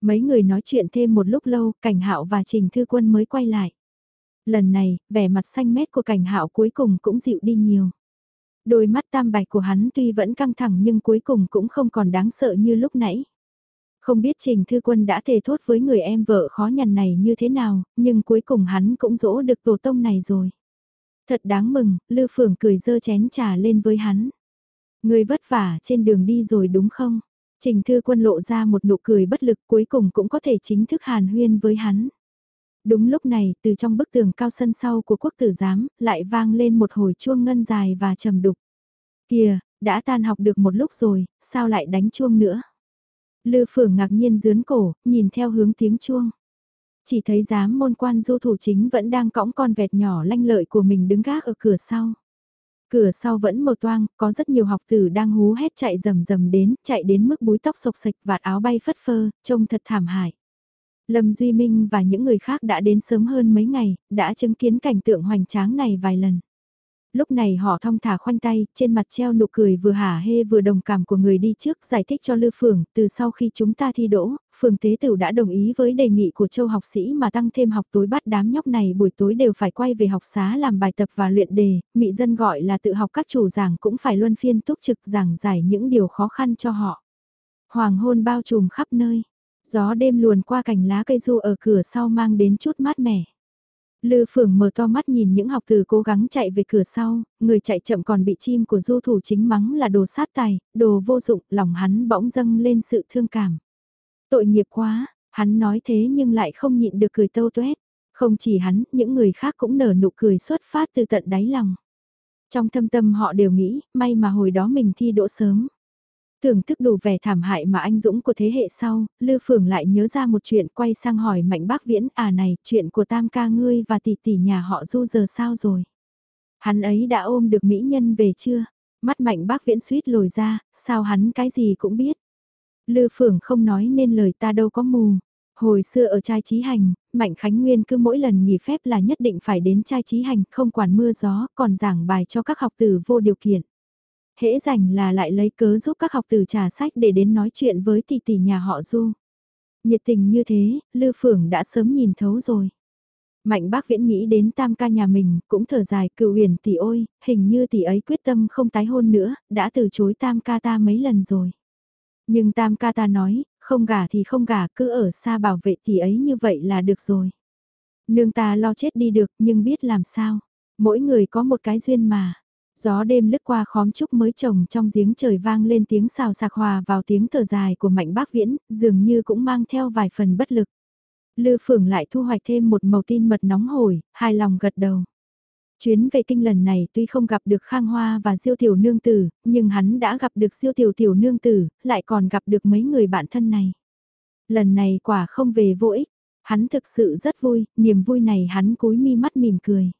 Mấy người nói chuyện thêm một lúc lâu, cảnh hạo và trình thư quân mới quay lại. Lần này, vẻ mặt xanh mét của cảnh hạo cuối cùng cũng dịu đi nhiều. Đôi mắt tam bạch của hắn tuy vẫn căng thẳng nhưng cuối cùng cũng không còn đáng sợ như lúc nãy. Không biết Trình Thư Quân đã thề thốt với người em vợ khó nhằn này như thế nào, nhưng cuối cùng hắn cũng dỗ được tổ tông này rồi. Thật đáng mừng, Lư Phượng cười dơ chén trà lên với hắn. Người vất vả trên đường đi rồi đúng không? Trình Thư Quân lộ ra một nụ cười bất lực cuối cùng cũng có thể chính thức hàn huyên với hắn. Đúng lúc này, từ trong bức tường cao sân sau của quốc tử giám, lại vang lên một hồi chuông ngân dài và trầm đục. Kìa, đã tan học được một lúc rồi, sao lại đánh chuông nữa? Lư Phượng ngạc nhiên dướn cổ, nhìn theo hướng tiếng chuông. Chỉ thấy giám môn quan du thủ chính vẫn đang cõng con vẹt nhỏ lanh lợi của mình đứng gác ở cửa sau. Cửa sau vẫn mờ toang, có rất nhiều học tử đang hú hét chạy rầm rầm đến, chạy đến mức búi tóc sộc sạch vạt áo bay phất phơ, trông thật thảm hại. Lâm Duy Minh và những người khác đã đến sớm hơn mấy ngày, đã chứng kiến cảnh tượng hoành tráng này vài lần lúc này họ thong thả khoanh tay, trên mặt treo nụ cười vừa hả hê vừa đồng cảm của người đi trước giải thích cho Lư Phường, từ sau khi chúng ta thi đỗ, Phường Tế Tử đã đồng ý với đề nghị của châu học sĩ mà tăng thêm học tối bắt đám nhóc này buổi tối đều phải quay về học xá làm bài tập và luyện đề, mị dân gọi là tự học các chủ giảng cũng phải luân phiên túc trực giảng giải những điều khó khăn cho họ. Hoàng hôn bao trùm khắp nơi, gió đêm luồn qua cành lá cây du ở cửa sau mang đến chút mát mẻ. Lư Phượng mở to mắt nhìn những học từ cố gắng chạy về cửa sau, người chạy chậm còn bị chim của du thủ chính mắng là đồ sát tài, đồ vô dụng, lòng hắn bỗng dâng lên sự thương cảm. Tội nghiệp quá, hắn nói thế nhưng lại không nhịn được cười tâu tuét. Không chỉ hắn, những người khác cũng nở nụ cười xuất phát từ tận đáy lòng. Trong thâm tâm họ đều nghĩ, may mà hồi đó mình thi đỗ sớm. Thưởng thức đủ vẻ thảm hại mà anh Dũng của thế hệ sau, Lư Phường lại nhớ ra một chuyện quay sang hỏi Mạnh Bác Viễn à này, chuyện của tam ca ngươi và tỷ tỷ nhà họ du giờ sao rồi? Hắn ấy đã ôm được mỹ nhân về chưa? Mắt Mạnh Bác Viễn suýt lồi ra, sao hắn cái gì cũng biết? Lư Phường không nói nên lời ta đâu có mù. Hồi xưa ở trai trí hành, Mạnh Khánh Nguyên cứ mỗi lần nghỉ phép là nhất định phải đến trai trí hành, không quản mưa gió, còn giảng bài cho các học tử vô điều kiện hễ rảnh là lại lấy cớ giúp các học tử trả sách để đến nói chuyện với tỷ tỷ nhà họ Du. Nhiệt tình như thế, Lư Phượng đã sớm nhìn thấu rồi. Mạnh bác viễn nghĩ đến tam ca nhà mình, cũng thở dài cựu huyền tỷ ôi, hình như tỷ ấy quyết tâm không tái hôn nữa, đã từ chối tam ca ta mấy lần rồi. Nhưng tam ca ta nói, không gả thì không gả, cứ ở xa bảo vệ tỷ ấy như vậy là được rồi. Nương ta lo chết đi được nhưng biết làm sao, mỗi người có một cái duyên mà. Gió đêm lướt qua khóm trúc mới trồng trong giếng trời vang lên tiếng xào sạc hòa vào tiếng thở dài của mạnh bác viễn, dường như cũng mang theo vài phần bất lực. Lư Phượng lại thu hoạch thêm một màu tin mật nóng hổi, hài lòng gật đầu. Chuyến về kinh lần này tuy không gặp được Khang Hoa và Diêu Tiểu Nương Tử, nhưng hắn đã gặp được Diêu Tiểu Tiểu Nương Tử, lại còn gặp được mấy người bạn thân này. Lần này quả không về vô ích, hắn thực sự rất vui, niềm vui này hắn cúi mi mắt mỉm cười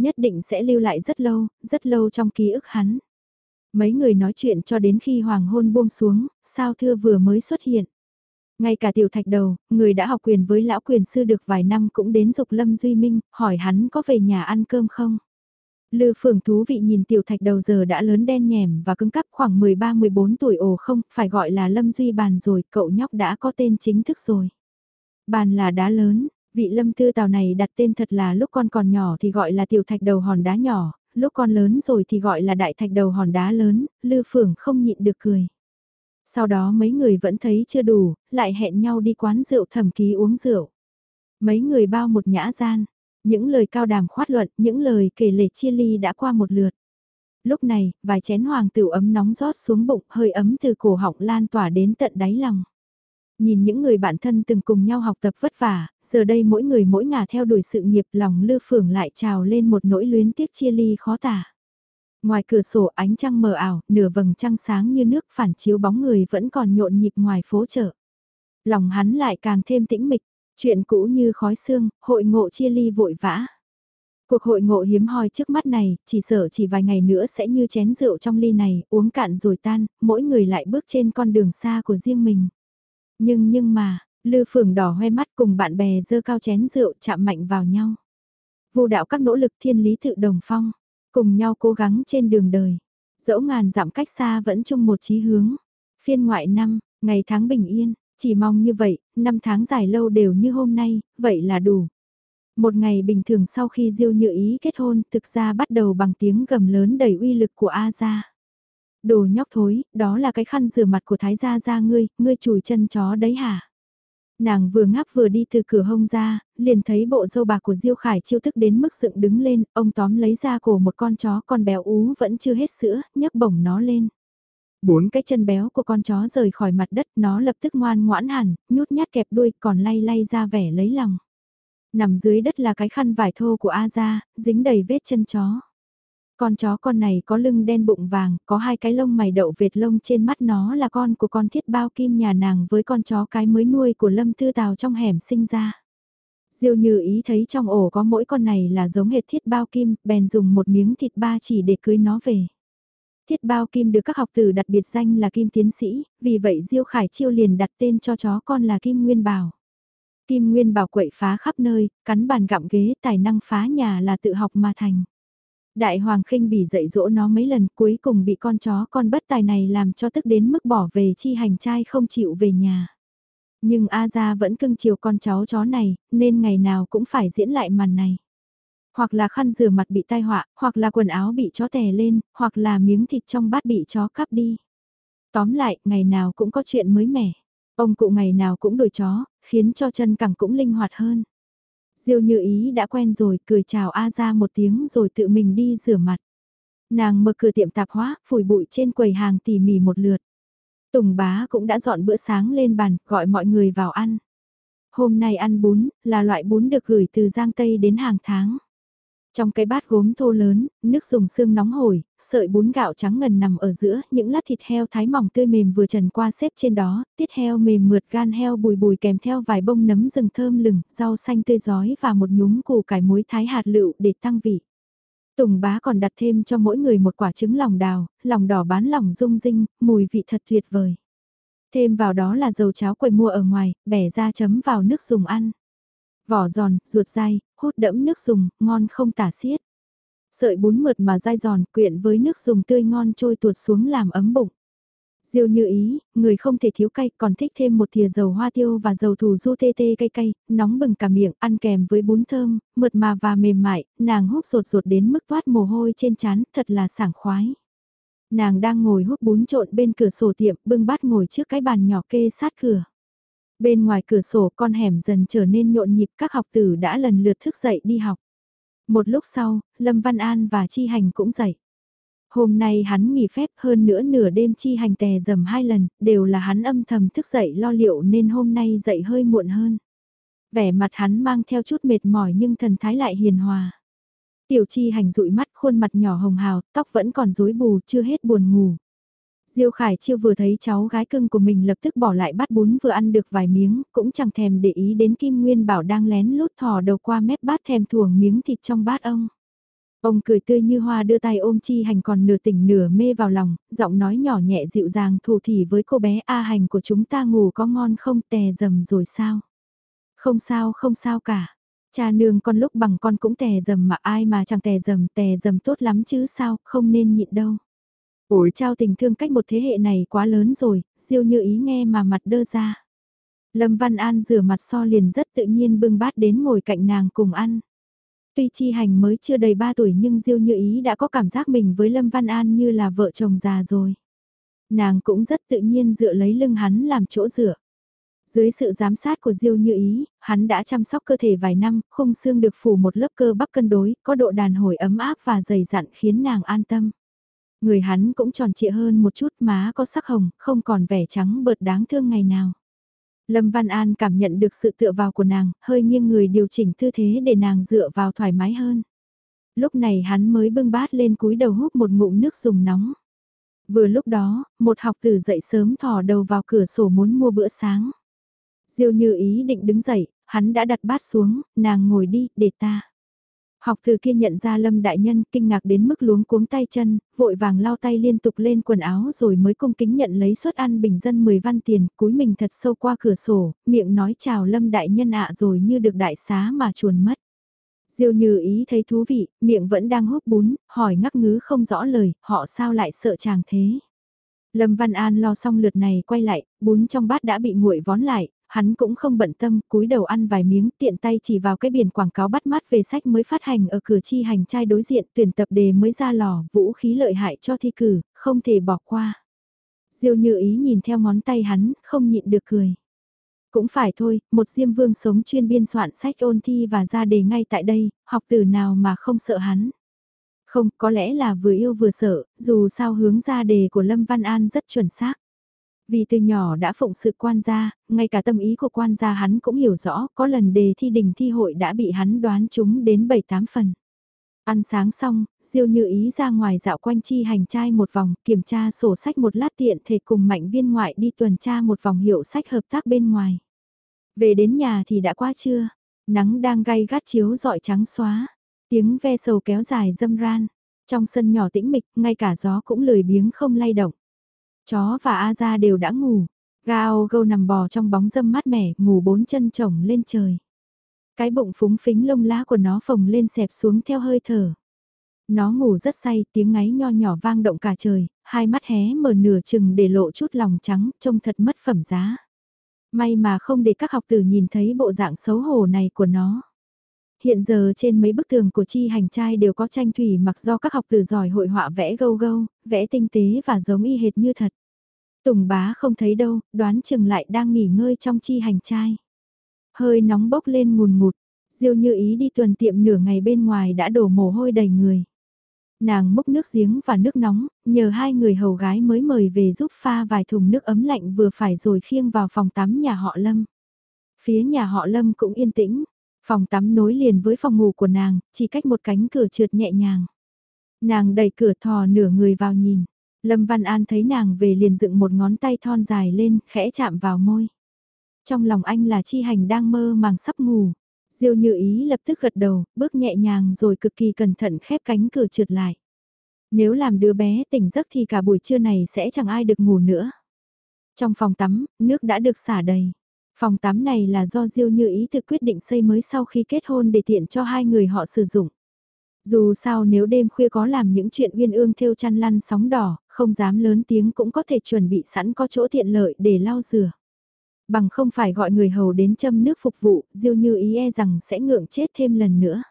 nhất định sẽ lưu lại rất lâu, rất lâu trong ký ức hắn. Mấy người nói chuyện cho đến khi hoàng hôn buông xuống, sao thưa vừa mới xuất hiện. Ngay cả tiểu thạch đầu, người đã học quyền với lão quyền sư được vài năm cũng đến dục Lâm Duy Minh, hỏi hắn có về nhà ăn cơm không. Lư phường thú vị nhìn tiểu thạch đầu giờ đã lớn đen nhèm và cứng cắp khoảng 13-14 tuổi ồ không, phải gọi là Lâm Duy Bàn rồi, cậu nhóc đã có tên chính thức rồi. Bàn là đá lớn, Vị lâm tư tào này đặt tên thật là lúc con còn nhỏ thì gọi là tiểu thạch đầu hòn đá nhỏ, lúc con lớn rồi thì gọi là đại thạch đầu hòn đá lớn, lư phưởng không nhịn được cười. Sau đó mấy người vẫn thấy chưa đủ, lại hẹn nhau đi quán rượu thẩm ký uống rượu. Mấy người bao một nhã gian, những lời cao đàm khoát luận, những lời kể lể chia ly đã qua một lượt. Lúc này, vài chén hoàng tửu ấm nóng rót xuống bụng, hơi ấm từ cổ họng lan tỏa đến tận đáy lòng. Nhìn những người bạn thân từng cùng nhau học tập vất vả, giờ đây mỗi người mỗi ngả theo đuổi sự nghiệp lòng lư phưởng lại trào lên một nỗi luyến tiếc chia ly khó tả. Ngoài cửa sổ ánh trăng mờ ảo, nửa vầng trăng sáng như nước phản chiếu bóng người vẫn còn nhộn nhịp ngoài phố chợ. Lòng hắn lại càng thêm tĩnh mịch, chuyện cũ như khói xương, hội ngộ chia ly vội vã. Cuộc hội ngộ hiếm hoi trước mắt này, chỉ sợ chỉ vài ngày nữa sẽ như chén rượu trong ly này, uống cạn rồi tan, mỗi người lại bước trên con đường xa của riêng mình. Nhưng nhưng mà, Lư Phường đỏ hoe mắt cùng bạn bè dơ cao chén rượu chạm mạnh vào nhau. Vô đạo các nỗ lực thiên lý tự đồng phong, cùng nhau cố gắng trên đường đời. Dẫu ngàn dặm cách xa vẫn chung một chí hướng. Phiên ngoại năm, ngày tháng bình yên, chỉ mong như vậy, năm tháng dài lâu đều như hôm nay, vậy là đủ. Một ngày bình thường sau khi Diêu Như Ý kết hôn thực ra bắt đầu bằng tiếng gầm lớn đầy uy lực của A gia. Đồ nhóc thối, đó là cái khăn rửa mặt của thái gia gia ngươi, ngươi chùi chân chó đấy hả? Nàng vừa ngáp vừa đi từ cửa hông ra, liền thấy bộ dâu bạc của Diêu Khải chiêu thức đến mức dựng đứng lên, ông tóm lấy ra cổ một con chó con béo ú vẫn chưa hết sữa, nhấc bổng nó lên. Bốn cái chân béo của con chó rời khỏi mặt đất, nó lập tức ngoan ngoãn hẳn, nhút nhát kẹp đuôi còn lay lay ra vẻ lấy lòng. Nằm dưới đất là cái khăn vải thô của A ra, dính đầy vết chân chó. Con chó con này có lưng đen bụng vàng, có hai cái lông mày đậu vệt lông trên mắt nó là con của con thiết bao kim nhà nàng với con chó cái mới nuôi của Lâm Tư Tào trong hẻm sinh ra. Diêu như ý thấy trong ổ có mỗi con này là giống hệt thiết bao kim, bèn dùng một miếng thịt ba chỉ để cưới nó về. Thiết bao kim được các học tử đặt biệt danh là kim tiến sĩ, vì vậy Diêu Khải Chiêu liền đặt tên cho chó con là Kim Nguyên Bảo. Kim Nguyên Bảo quậy phá khắp nơi, cắn bàn gặm ghế, tài năng phá nhà là tự học mà thành. Đại Hoàng khinh bỉ dạy dỗ nó mấy lần cuối cùng bị con chó con bất tài này làm cho tức đến mức bỏ về chi hành trai không chịu về nhà. Nhưng A Gia vẫn cưng chiều con cháu chó này, nên ngày nào cũng phải diễn lại màn này. Hoặc là khăn rửa mặt bị tai họa, hoặc là quần áo bị chó tè lên, hoặc là miếng thịt trong bát bị chó cắp đi. Tóm lại, ngày nào cũng có chuyện mới mẻ. Ông cụ ngày nào cũng đổi chó, khiến cho chân cẳng cũng linh hoạt hơn. Diêu như ý đã quen rồi, cười chào A ra một tiếng rồi tự mình đi rửa mặt. Nàng mở cửa tiệm tạp hóa, phủi bụi trên quầy hàng tỉ mỉ một lượt. Tùng bá cũng đã dọn bữa sáng lên bàn, gọi mọi người vào ăn. Hôm nay ăn bún, là loại bún được gửi từ Giang Tây đến hàng tháng. Trong cái bát gốm thô lớn, nước dùng xương nóng hổi, sợi bún gạo trắng ngần nằm ở giữa, những lát thịt heo thái mỏng tươi mềm vừa trần qua xếp trên đó, tiết heo mềm mượt gan heo bùi bùi kèm theo vài bông nấm rừng thơm lừng, rau xanh tươi giói và một nhúm củ cải muối thái hạt lựu để tăng vị. Tùng bá còn đặt thêm cho mỗi người một quả trứng lòng đào, lòng đỏ bán lòng rung rinh, mùi vị thật tuyệt vời. Thêm vào đó là dầu cháo quầy mua ở ngoài, bẻ ra chấm vào nước dùng ăn. Vỏ giòn, ruột dai, hút đẫm nước dùng, ngon không tả xiết. Sợi bún mượt mà dai giòn quyện với nước dùng tươi ngon trôi tuột xuống làm ấm bụng. Diêu như ý, người không thể thiếu cay còn thích thêm một thìa dầu hoa tiêu và dầu thủ du tê tê cay cay, nóng bừng cả miệng, ăn kèm với bún thơm, mượt mà và mềm mại, nàng hút rột rột đến mức toát mồ hôi trên chán, thật là sảng khoái. Nàng đang ngồi hút bún trộn bên cửa sổ tiệm, bưng bát ngồi trước cái bàn nhỏ kê sát cửa. Bên ngoài cửa sổ con hẻm dần trở nên nhộn nhịp các học tử đã lần lượt thức dậy đi học. Một lúc sau, Lâm Văn An và Chi Hành cũng dậy. Hôm nay hắn nghỉ phép hơn nữa nửa đêm Chi Hành tè dầm hai lần, đều là hắn âm thầm thức dậy lo liệu nên hôm nay dậy hơi muộn hơn. Vẻ mặt hắn mang theo chút mệt mỏi nhưng thần thái lại hiền hòa. Tiểu Chi Hành dụi mắt khuôn mặt nhỏ hồng hào, tóc vẫn còn rối bù chưa hết buồn ngủ. Diêu Khải Chiêu vừa thấy cháu gái cưng của mình lập tức bỏ lại bát bún vừa ăn được vài miếng, cũng chẳng thèm để ý đến Kim Nguyên Bảo đang lén lút thò đầu qua mép bát thèm thuồng miếng thịt trong bát ông. Ông cười tươi như hoa đưa tay ôm Chi Hành còn nửa tỉnh nửa mê vào lòng, giọng nói nhỏ nhẹ dịu dàng thủ thỉ với cô bé A Hành của chúng ta ngủ có ngon không tè dầm rồi sao? Không sao không sao cả. Cha nương con lúc bằng con cũng tè dầm mà ai mà chẳng tè dầm tè dầm tốt lắm chứ sao, không nên nhịn đâu. Ủi trao tình thương cách một thế hệ này quá lớn rồi, diêu như ý nghe mà mặt đơ ra. Lâm Văn An rửa mặt so liền rất tự nhiên bưng bát đến ngồi cạnh nàng cùng ăn. Tuy chi hành mới chưa đầy 3 tuổi nhưng Diêu Như Ý đã có cảm giác mình với Lâm Văn An như là vợ chồng già rồi. Nàng cũng rất tự nhiên dựa lấy lưng hắn làm chỗ dựa. Dưới sự giám sát của Diêu Như Ý, hắn đã chăm sóc cơ thể vài năm, khung xương được phủ một lớp cơ bắp cân đối, có độ đàn hồi ấm áp và dày dặn khiến nàng an tâm. Người hắn cũng tròn trịa hơn một chút má có sắc hồng, không còn vẻ trắng bợt đáng thương ngày nào. Lâm Văn An cảm nhận được sự tựa vào của nàng, hơi nghiêng người điều chỉnh tư thế để nàng dựa vào thoải mái hơn. Lúc này hắn mới bưng bát lên cúi đầu hút một ngụm nước dùng nóng. Vừa lúc đó, một học tử dậy sớm thò đầu vào cửa sổ muốn mua bữa sáng. Diêu như ý định đứng dậy, hắn đã đặt bát xuống, nàng ngồi đi, để ta. Học từ kia nhận ra Lâm Đại Nhân kinh ngạc đến mức luống cuống tay chân, vội vàng lao tay liên tục lên quần áo rồi mới cung kính nhận lấy suất ăn bình dân 10 văn tiền, cúi mình thật sâu qua cửa sổ, miệng nói chào Lâm Đại Nhân ạ rồi như được đại xá mà chuồn mất. Diêu như ý thấy thú vị, miệng vẫn đang húp bún, hỏi ngắc ngứ không rõ lời, họ sao lại sợ chàng thế. Lâm Văn An lo xong lượt này quay lại, bún trong bát đã bị nguội vón lại, hắn cũng không bận tâm, cúi đầu ăn vài miếng, tiện tay chỉ vào cái biển quảng cáo bắt mắt về sách mới phát hành ở cửa chi hành trai đối diện, tuyển tập đề mới ra lò, vũ khí lợi hại cho thi cử, không thể bỏ qua. Diêu như ý nhìn theo ngón tay hắn, không nhịn được cười. Cũng phải thôi, một diêm vương sống chuyên biên soạn sách ôn thi và ra đề ngay tại đây, học từ nào mà không sợ hắn. Không, có lẽ là vừa yêu vừa sợ, dù sao hướng ra đề của Lâm Văn An rất chuẩn xác. Vì từ nhỏ đã phụng sự quan gia, ngay cả tâm ý của quan gia hắn cũng hiểu rõ, có lần đề thi đình thi hội đã bị hắn đoán chúng đến 7-8 phần. Ăn sáng xong, Diêu Như Ý ra ngoài dạo quanh chi hành trai một vòng, kiểm tra sổ sách một lát tiện thể cùng mạnh viên ngoại đi tuần tra một vòng hiệu sách hợp tác bên ngoài. Về đến nhà thì đã quá trưa, nắng đang gay gắt chiếu dọi trắng xóa, tiếng ve sầu kéo dài dâm ran. Trong sân nhỏ tĩnh mịch, ngay cả gió cũng lười biếng không lay động. Chó và A ra đều đã ngủ, Gao gâu nằm bò trong bóng dâm mát mẻ, ngủ bốn chân chồng lên trời. Cái bụng phúng phính lông lá của nó phồng lên xẹp xuống theo hơi thở. Nó ngủ rất say, tiếng ngáy nho nhỏ vang động cả trời, hai mắt hé mở nửa chừng để lộ chút lòng trắng, trông thật mất phẩm giá. May mà không để các học tử nhìn thấy bộ dạng xấu hổ này của nó. Hiện giờ trên mấy bức tường của chi hành trai đều có tranh thủy mặc do các học tử giỏi hội họa vẽ gâu gâu, vẽ tinh tế và giống y hệt như thật. Tùng bá không thấy đâu, đoán chừng lại đang nghỉ ngơi trong chi hành trai. Hơi nóng bốc lên ngùn ngụt, diêu như ý đi tuần tiệm nửa ngày bên ngoài đã đổ mồ hôi đầy người. Nàng múc nước giếng và nước nóng, nhờ hai người hầu gái mới mời về giúp pha vài thùng nước ấm lạnh vừa phải rồi khiêng vào phòng tắm nhà họ Lâm. Phía nhà họ Lâm cũng yên tĩnh, phòng tắm nối liền với phòng ngủ của nàng, chỉ cách một cánh cửa trượt nhẹ nhàng. Nàng đẩy cửa thò nửa người vào nhìn, Lâm Văn An thấy nàng về liền dựng một ngón tay thon dài lên, khẽ chạm vào môi. Trong lòng anh là chi hành đang mơ màng sắp ngủ. Diêu như ý lập tức gật đầu, bước nhẹ nhàng rồi cực kỳ cẩn thận khép cánh cửa trượt lại. Nếu làm đứa bé tỉnh giấc thì cả buổi trưa này sẽ chẳng ai được ngủ nữa. Trong phòng tắm, nước đã được xả đầy. Phòng tắm này là do Diêu Như Ý tự quyết định xây mới sau khi kết hôn để tiện cho hai người họ sử dụng. Dù sao nếu đêm khuya có làm những chuyện uyên ương theo chăn lăn sóng đỏ, không dám lớn tiếng cũng có thể chuẩn bị sẵn có chỗ tiện lợi để lau rửa. Bằng không phải gọi người hầu đến châm nước phục vụ, Diêu Như Ý e rằng sẽ ngượng chết thêm lần nữa.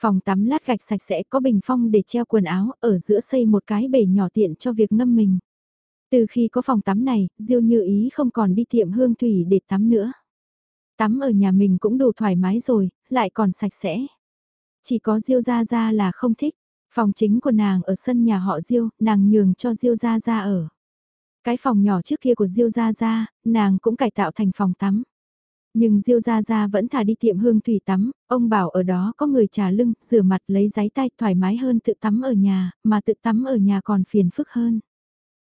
Phòng tắm lát gạch sạch sẽ có bình phong để treo quần áo, ở giữa xây một cái bể nhỏ tiện cho việc ngâm mình. Từ khi có phòng tắm này, Diêu Như Ý không còn đi tiệm hương thủy để tắm nữa. Tắm ở nhà mình cũng đủ thoải mái rồi, lại còn sạch sẽ. Chỉ có Diêu Gia Gia là không thích. Phòng chính của nàng ở sân nhà họ Diêu, nàng nhường cho Diêu Gia Gia ở. Cái phòng nhỏ trước kia của Diêu Gia Gia, nàng cũng cải tạo thành phòng tắm. Nhưng Diêu Gia Gia vẫn thả đi tiệm hương thủy tắm, ông bảo ở đó có người trà lưng, rửa mặt lấy giấy tay thoải mái hơn tự tắm ở nhà, mà tự tắm ở nhà còn phiền phức hơn.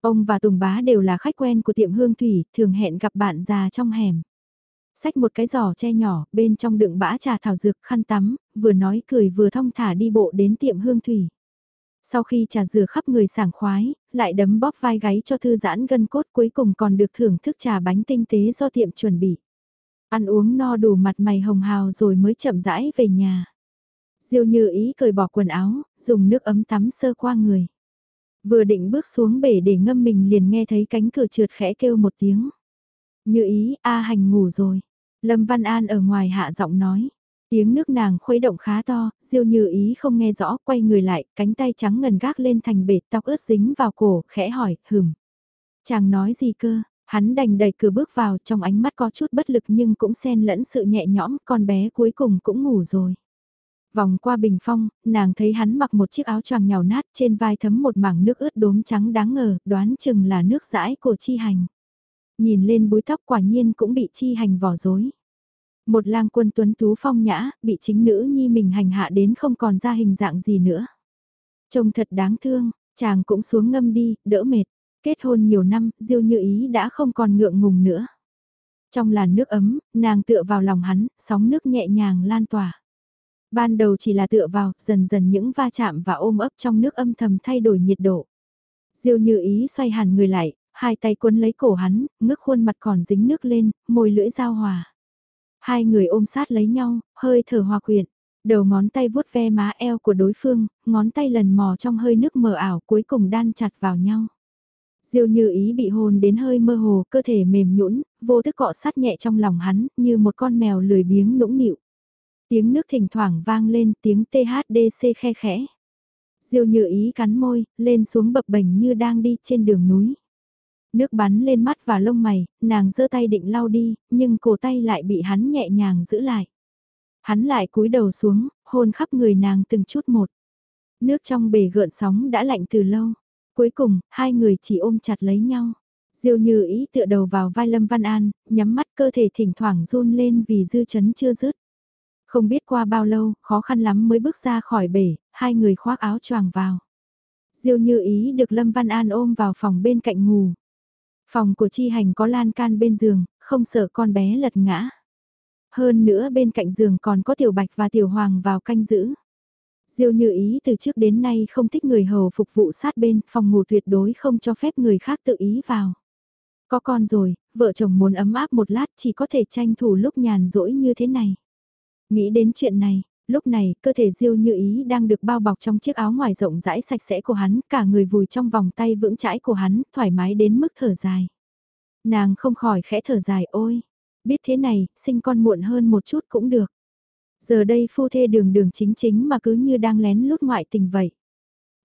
Ông và Tùng Bá đều là khách quen của tiệm hương thủy, thường hẹn gặp bạn già trong hẻm. Xách một cái giỏ che nhỏ, bên trong đựng bã trà thảo dược khăn tắm, vừa nói cười vừa thong thả đi bộ đến tiệm hương thủy. Sau khi trà rửa khắp người sảng khoái, lại đấm bóp vai gáy cho thư giãn gân cốt cuối cùng còn được thưởng thức trà bánh tinh tế do tiệm chuẩn bị. Ăn uống no đủ mặt mày hồng hào rồi mới chậm rãi về nhà. Diêu như ý cởi bỏ quần áo, dùng nước ấm tắm sơ qua người. Vừa định bước xuống bể để ngâm mình liền nghe thấy cánh cửa trượt khẽ kêu một tiếng. Như ý, A hành ngủ rồi. Lâm Văn An ở ngoài hạ giọng nói. Tiếng nước nàng khuấy động khá to, diêu như ý không nghe rõ, quay người lại, cánh tay trắng ngần gác lên thành bệt tóc ướt dính vào cổ, khẽ hỏi, hừm. Chàng nói gì cơ, hắn đành đẩy cửa bước vào, trong ánh mắt có chút bất lực nhưng cũng xen lẫn sự nhẹ nhõm, con bé cuối cùng cũng ngủ rồi. Vòng qua bình phong, nàng thấy hắn mặc một chiếc áo choàng nhào nát trên vai thấm một mảng nước ướt đốm trắng đáng ngờ, đoán chừng là nước dãi của chi hành. Nhìn lên búi tóc quả nhiên cũng bị chi hành vỏ rối. Một lang quân tuấn tú phong nhã, bị chính nữ nhi mình hành hạ đến không còn ra hình dạng gì nữa. Trông thật đáng thương, chàng cũng xuống ngâm đi, đỡ mệt. Kết hôn nhiều năm, Diêu Như Ý đã không còn ngượng ngùng nữa. Trong làn nước ấm, nàng tựa vào lòng hắn, sóng nước nhẹ nhàng lan tỏa. Ban đầu chỉ là tựa vào, dần dần những va chạm và ôm ấp trong nước âm thầm thay đổi nhiệt độ. Diêu Như Ý xoay hẳn người lại, hai tay cuốn lấy cổ hắn, ngước khuôn mặt còn dính nước lên, môi lưỡi giao hòa. Hai người ôm sát lấy nhau, hơi thở hòa quyện. Đầu ngón tay vuốt ve má eo của đối phương, ngón tay lần mò trong hơi nước mờ ảo cuối cùng đan chặt vào nhau. Diêu như ý bị hôn đến hơi mơ hồ, cơ thể mềm nhũn, vô thức cọ sát nhẹ trong lòng hắn, như một con mèo lười biếng nũng nịu. Tiếng nước thỉnh thoảng vang lên tiếng THDC khe khẽ. Diêu như ý cắn môi, lên xuống bập bềnh như đang đi trên đường núi. Nước bắn lên mắt và lông mày, nàng giơ tay định lau đi, nhưng cổ tay lại bị hắn nhẹ nhàng giữ lại. Hắn lại cúi đầu xuống, hôn khắp người nàng từng chút một. Nước trong bể gợn sóng đã lạnh từ lâu. Cuối cùng, hai người chỉ ôm chặt lấy nhau. Diêu như ý tựa đầu vào vai Lâm Văn An, nhắm mắt cơ thể thỉnh thoảng run lên vì dư chấn chưa dứt. Không biết qua bao lâu, khó khăn lắm mới bước ra khỏi bể, hai người khoác áo choàng vào. Diêu như ý được Lâm Văn An ôm vào phòng bên cạnh ngủ. Phòng của chi hành có lan can bên giường, không sợ con bé lật ngã. Hơn nữa bên cạnh giường còn có tiểu bạch và tiểu hoàng vào canh giữ. Diêu như ý từ trước đến nay không thích người hầu phục vụ sát bên, phòng ngủ tuyệt đối không cho phép người khác tự ý vào. Có con rồi, vợ chồng muốn ấm áp một lát chỉ có thể tranh thủ lúc nhàn rỗi như thế này. Nghĩ đến chuyện này, lúc này cơ thể Diêu như ý đang được bao bọc trong chiếc áo ngoài rộng rãi sạch sẽ của hắn, cả người vùi trong vòng tay vững chãi của hắn, thoải mái đến mức thở dài. Nàng không khỏi khẽ thở dài ôi, biết thế này, sinh con muộn hơn một chút cũng được. Giờ đây phu thê đường đường chính chính mà cứ như đang lén lút ngoại tình vậy.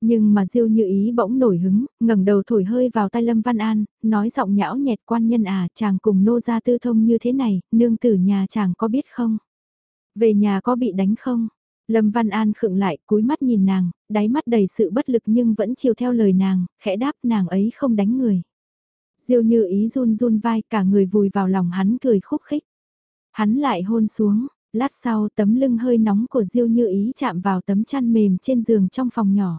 Nhưng mà Diêu Như Ý bỗng nổi hứng, ngẩng đầu thổi hơi vào tai Lâm Văn An, nói giọng nhão nhẹt quan nhân à, chàng cùng nô gia tư thông như thế này, nương tử nhà chàng có biết không? Về nhà có bị đánh không? Lâm Văn An khựng lại, cúi mắt nhìn nàng, đáy mắt đầy sự bất lực nhưng vẫn chiều theo lời nàng, khẽ đáp nàng ấy không đánh người. Diêu Như Ý run run vai, cả người vùi vào lòng hắn cười khúc khích. Hắn lại hôn xuống, lát sau tấm lưng hơi nóng của Diêu Như Ý chạm vào tấm chăn mềm trên giường trong phòng nhỏ.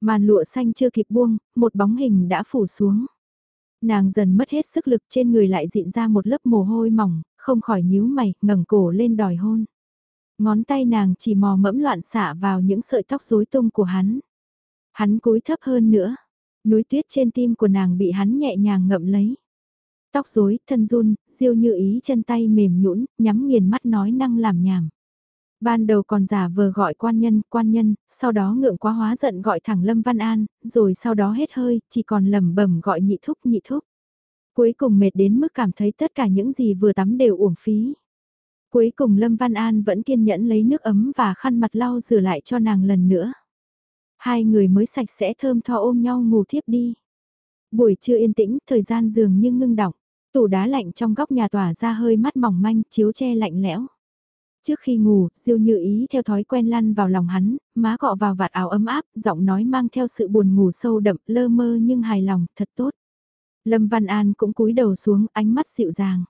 Màn lụa xanh chưa kịp buông, một bóng hình đã phủ xuống. Nàng dần mất hết sức lực trên người lại dịn ra một lớp mồ hôi mỏng, không khỏi nhíu mày, ngẩng cổ lên đòi hôn. Ngón tay nàng chỉ mò mẫm loạn xạ vào những sợi tóc rối tung của hắn. Hắn cúi thấp hơn nữa. Núi tuyết trên tim của nàng bị hắn nhẹ nhàng ngậm lấy. Tóc rối, thân run, diêu như ý chân tay mềm nhũn, nhắm nghiền mắt nói năng làm nhảm. Ban đầu còn giả vờ gọi quan nhân, quan nhân, sau đó ngượng quá hóa giận gọi thẳng Lâm Văn An, rồi sau đó hết hơi, chỉ còn lầm bẩm gọi nhị thúc nhị thúc. Cuối cùng mệt đến mức cảm thấy tất cả những gì vừa tắm đều uổng phí. Cuối cùng Lâm Văn An vẫn kiên nhẫn lấy nước ấm và khăn mặt lau rửa lại cho nàng lần nữa. Hai người mới sạch sẽ thơm tho ôm nhau ngủ thiếp đi. Buổi trưa yên tĩnh, thời gian dường như ngưng đọng. Tủ đá lạnh trong góc nhà tỏa ra hơi mắt mỏng manh, chiếu che lạnh lẽo. Trước khi ngủ, Diêu Như Ý theo thói quen lăn vào lòng hắn, má cọ vào vạt áo ấm áp, giọng nói mang theo sự buồn ngủ sâu đậm, lơ mơ nhưng hài lòng, thật tốt. Lâm Văn An cũng cúi đầu xuống, ánh mắt dịu dàng.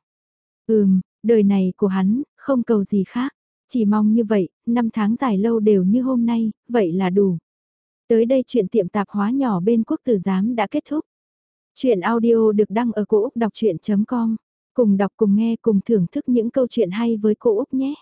Ừm, đời này của hắn, không cầu gì khác. Chỉ mong như vậy, năm tháng dài lâu đều như hôm nay, vậy là đủ. Tới đây chuyện tiệm tạp hóa nhỏ bên quốc tử giám đã kết thúc. Chuyện audio được đăng ở cổ Úc đọc chuyện.com. Cùng đọc cùng nghe cùng thưởng thức những câu chuyện hay với cô Úc nhé.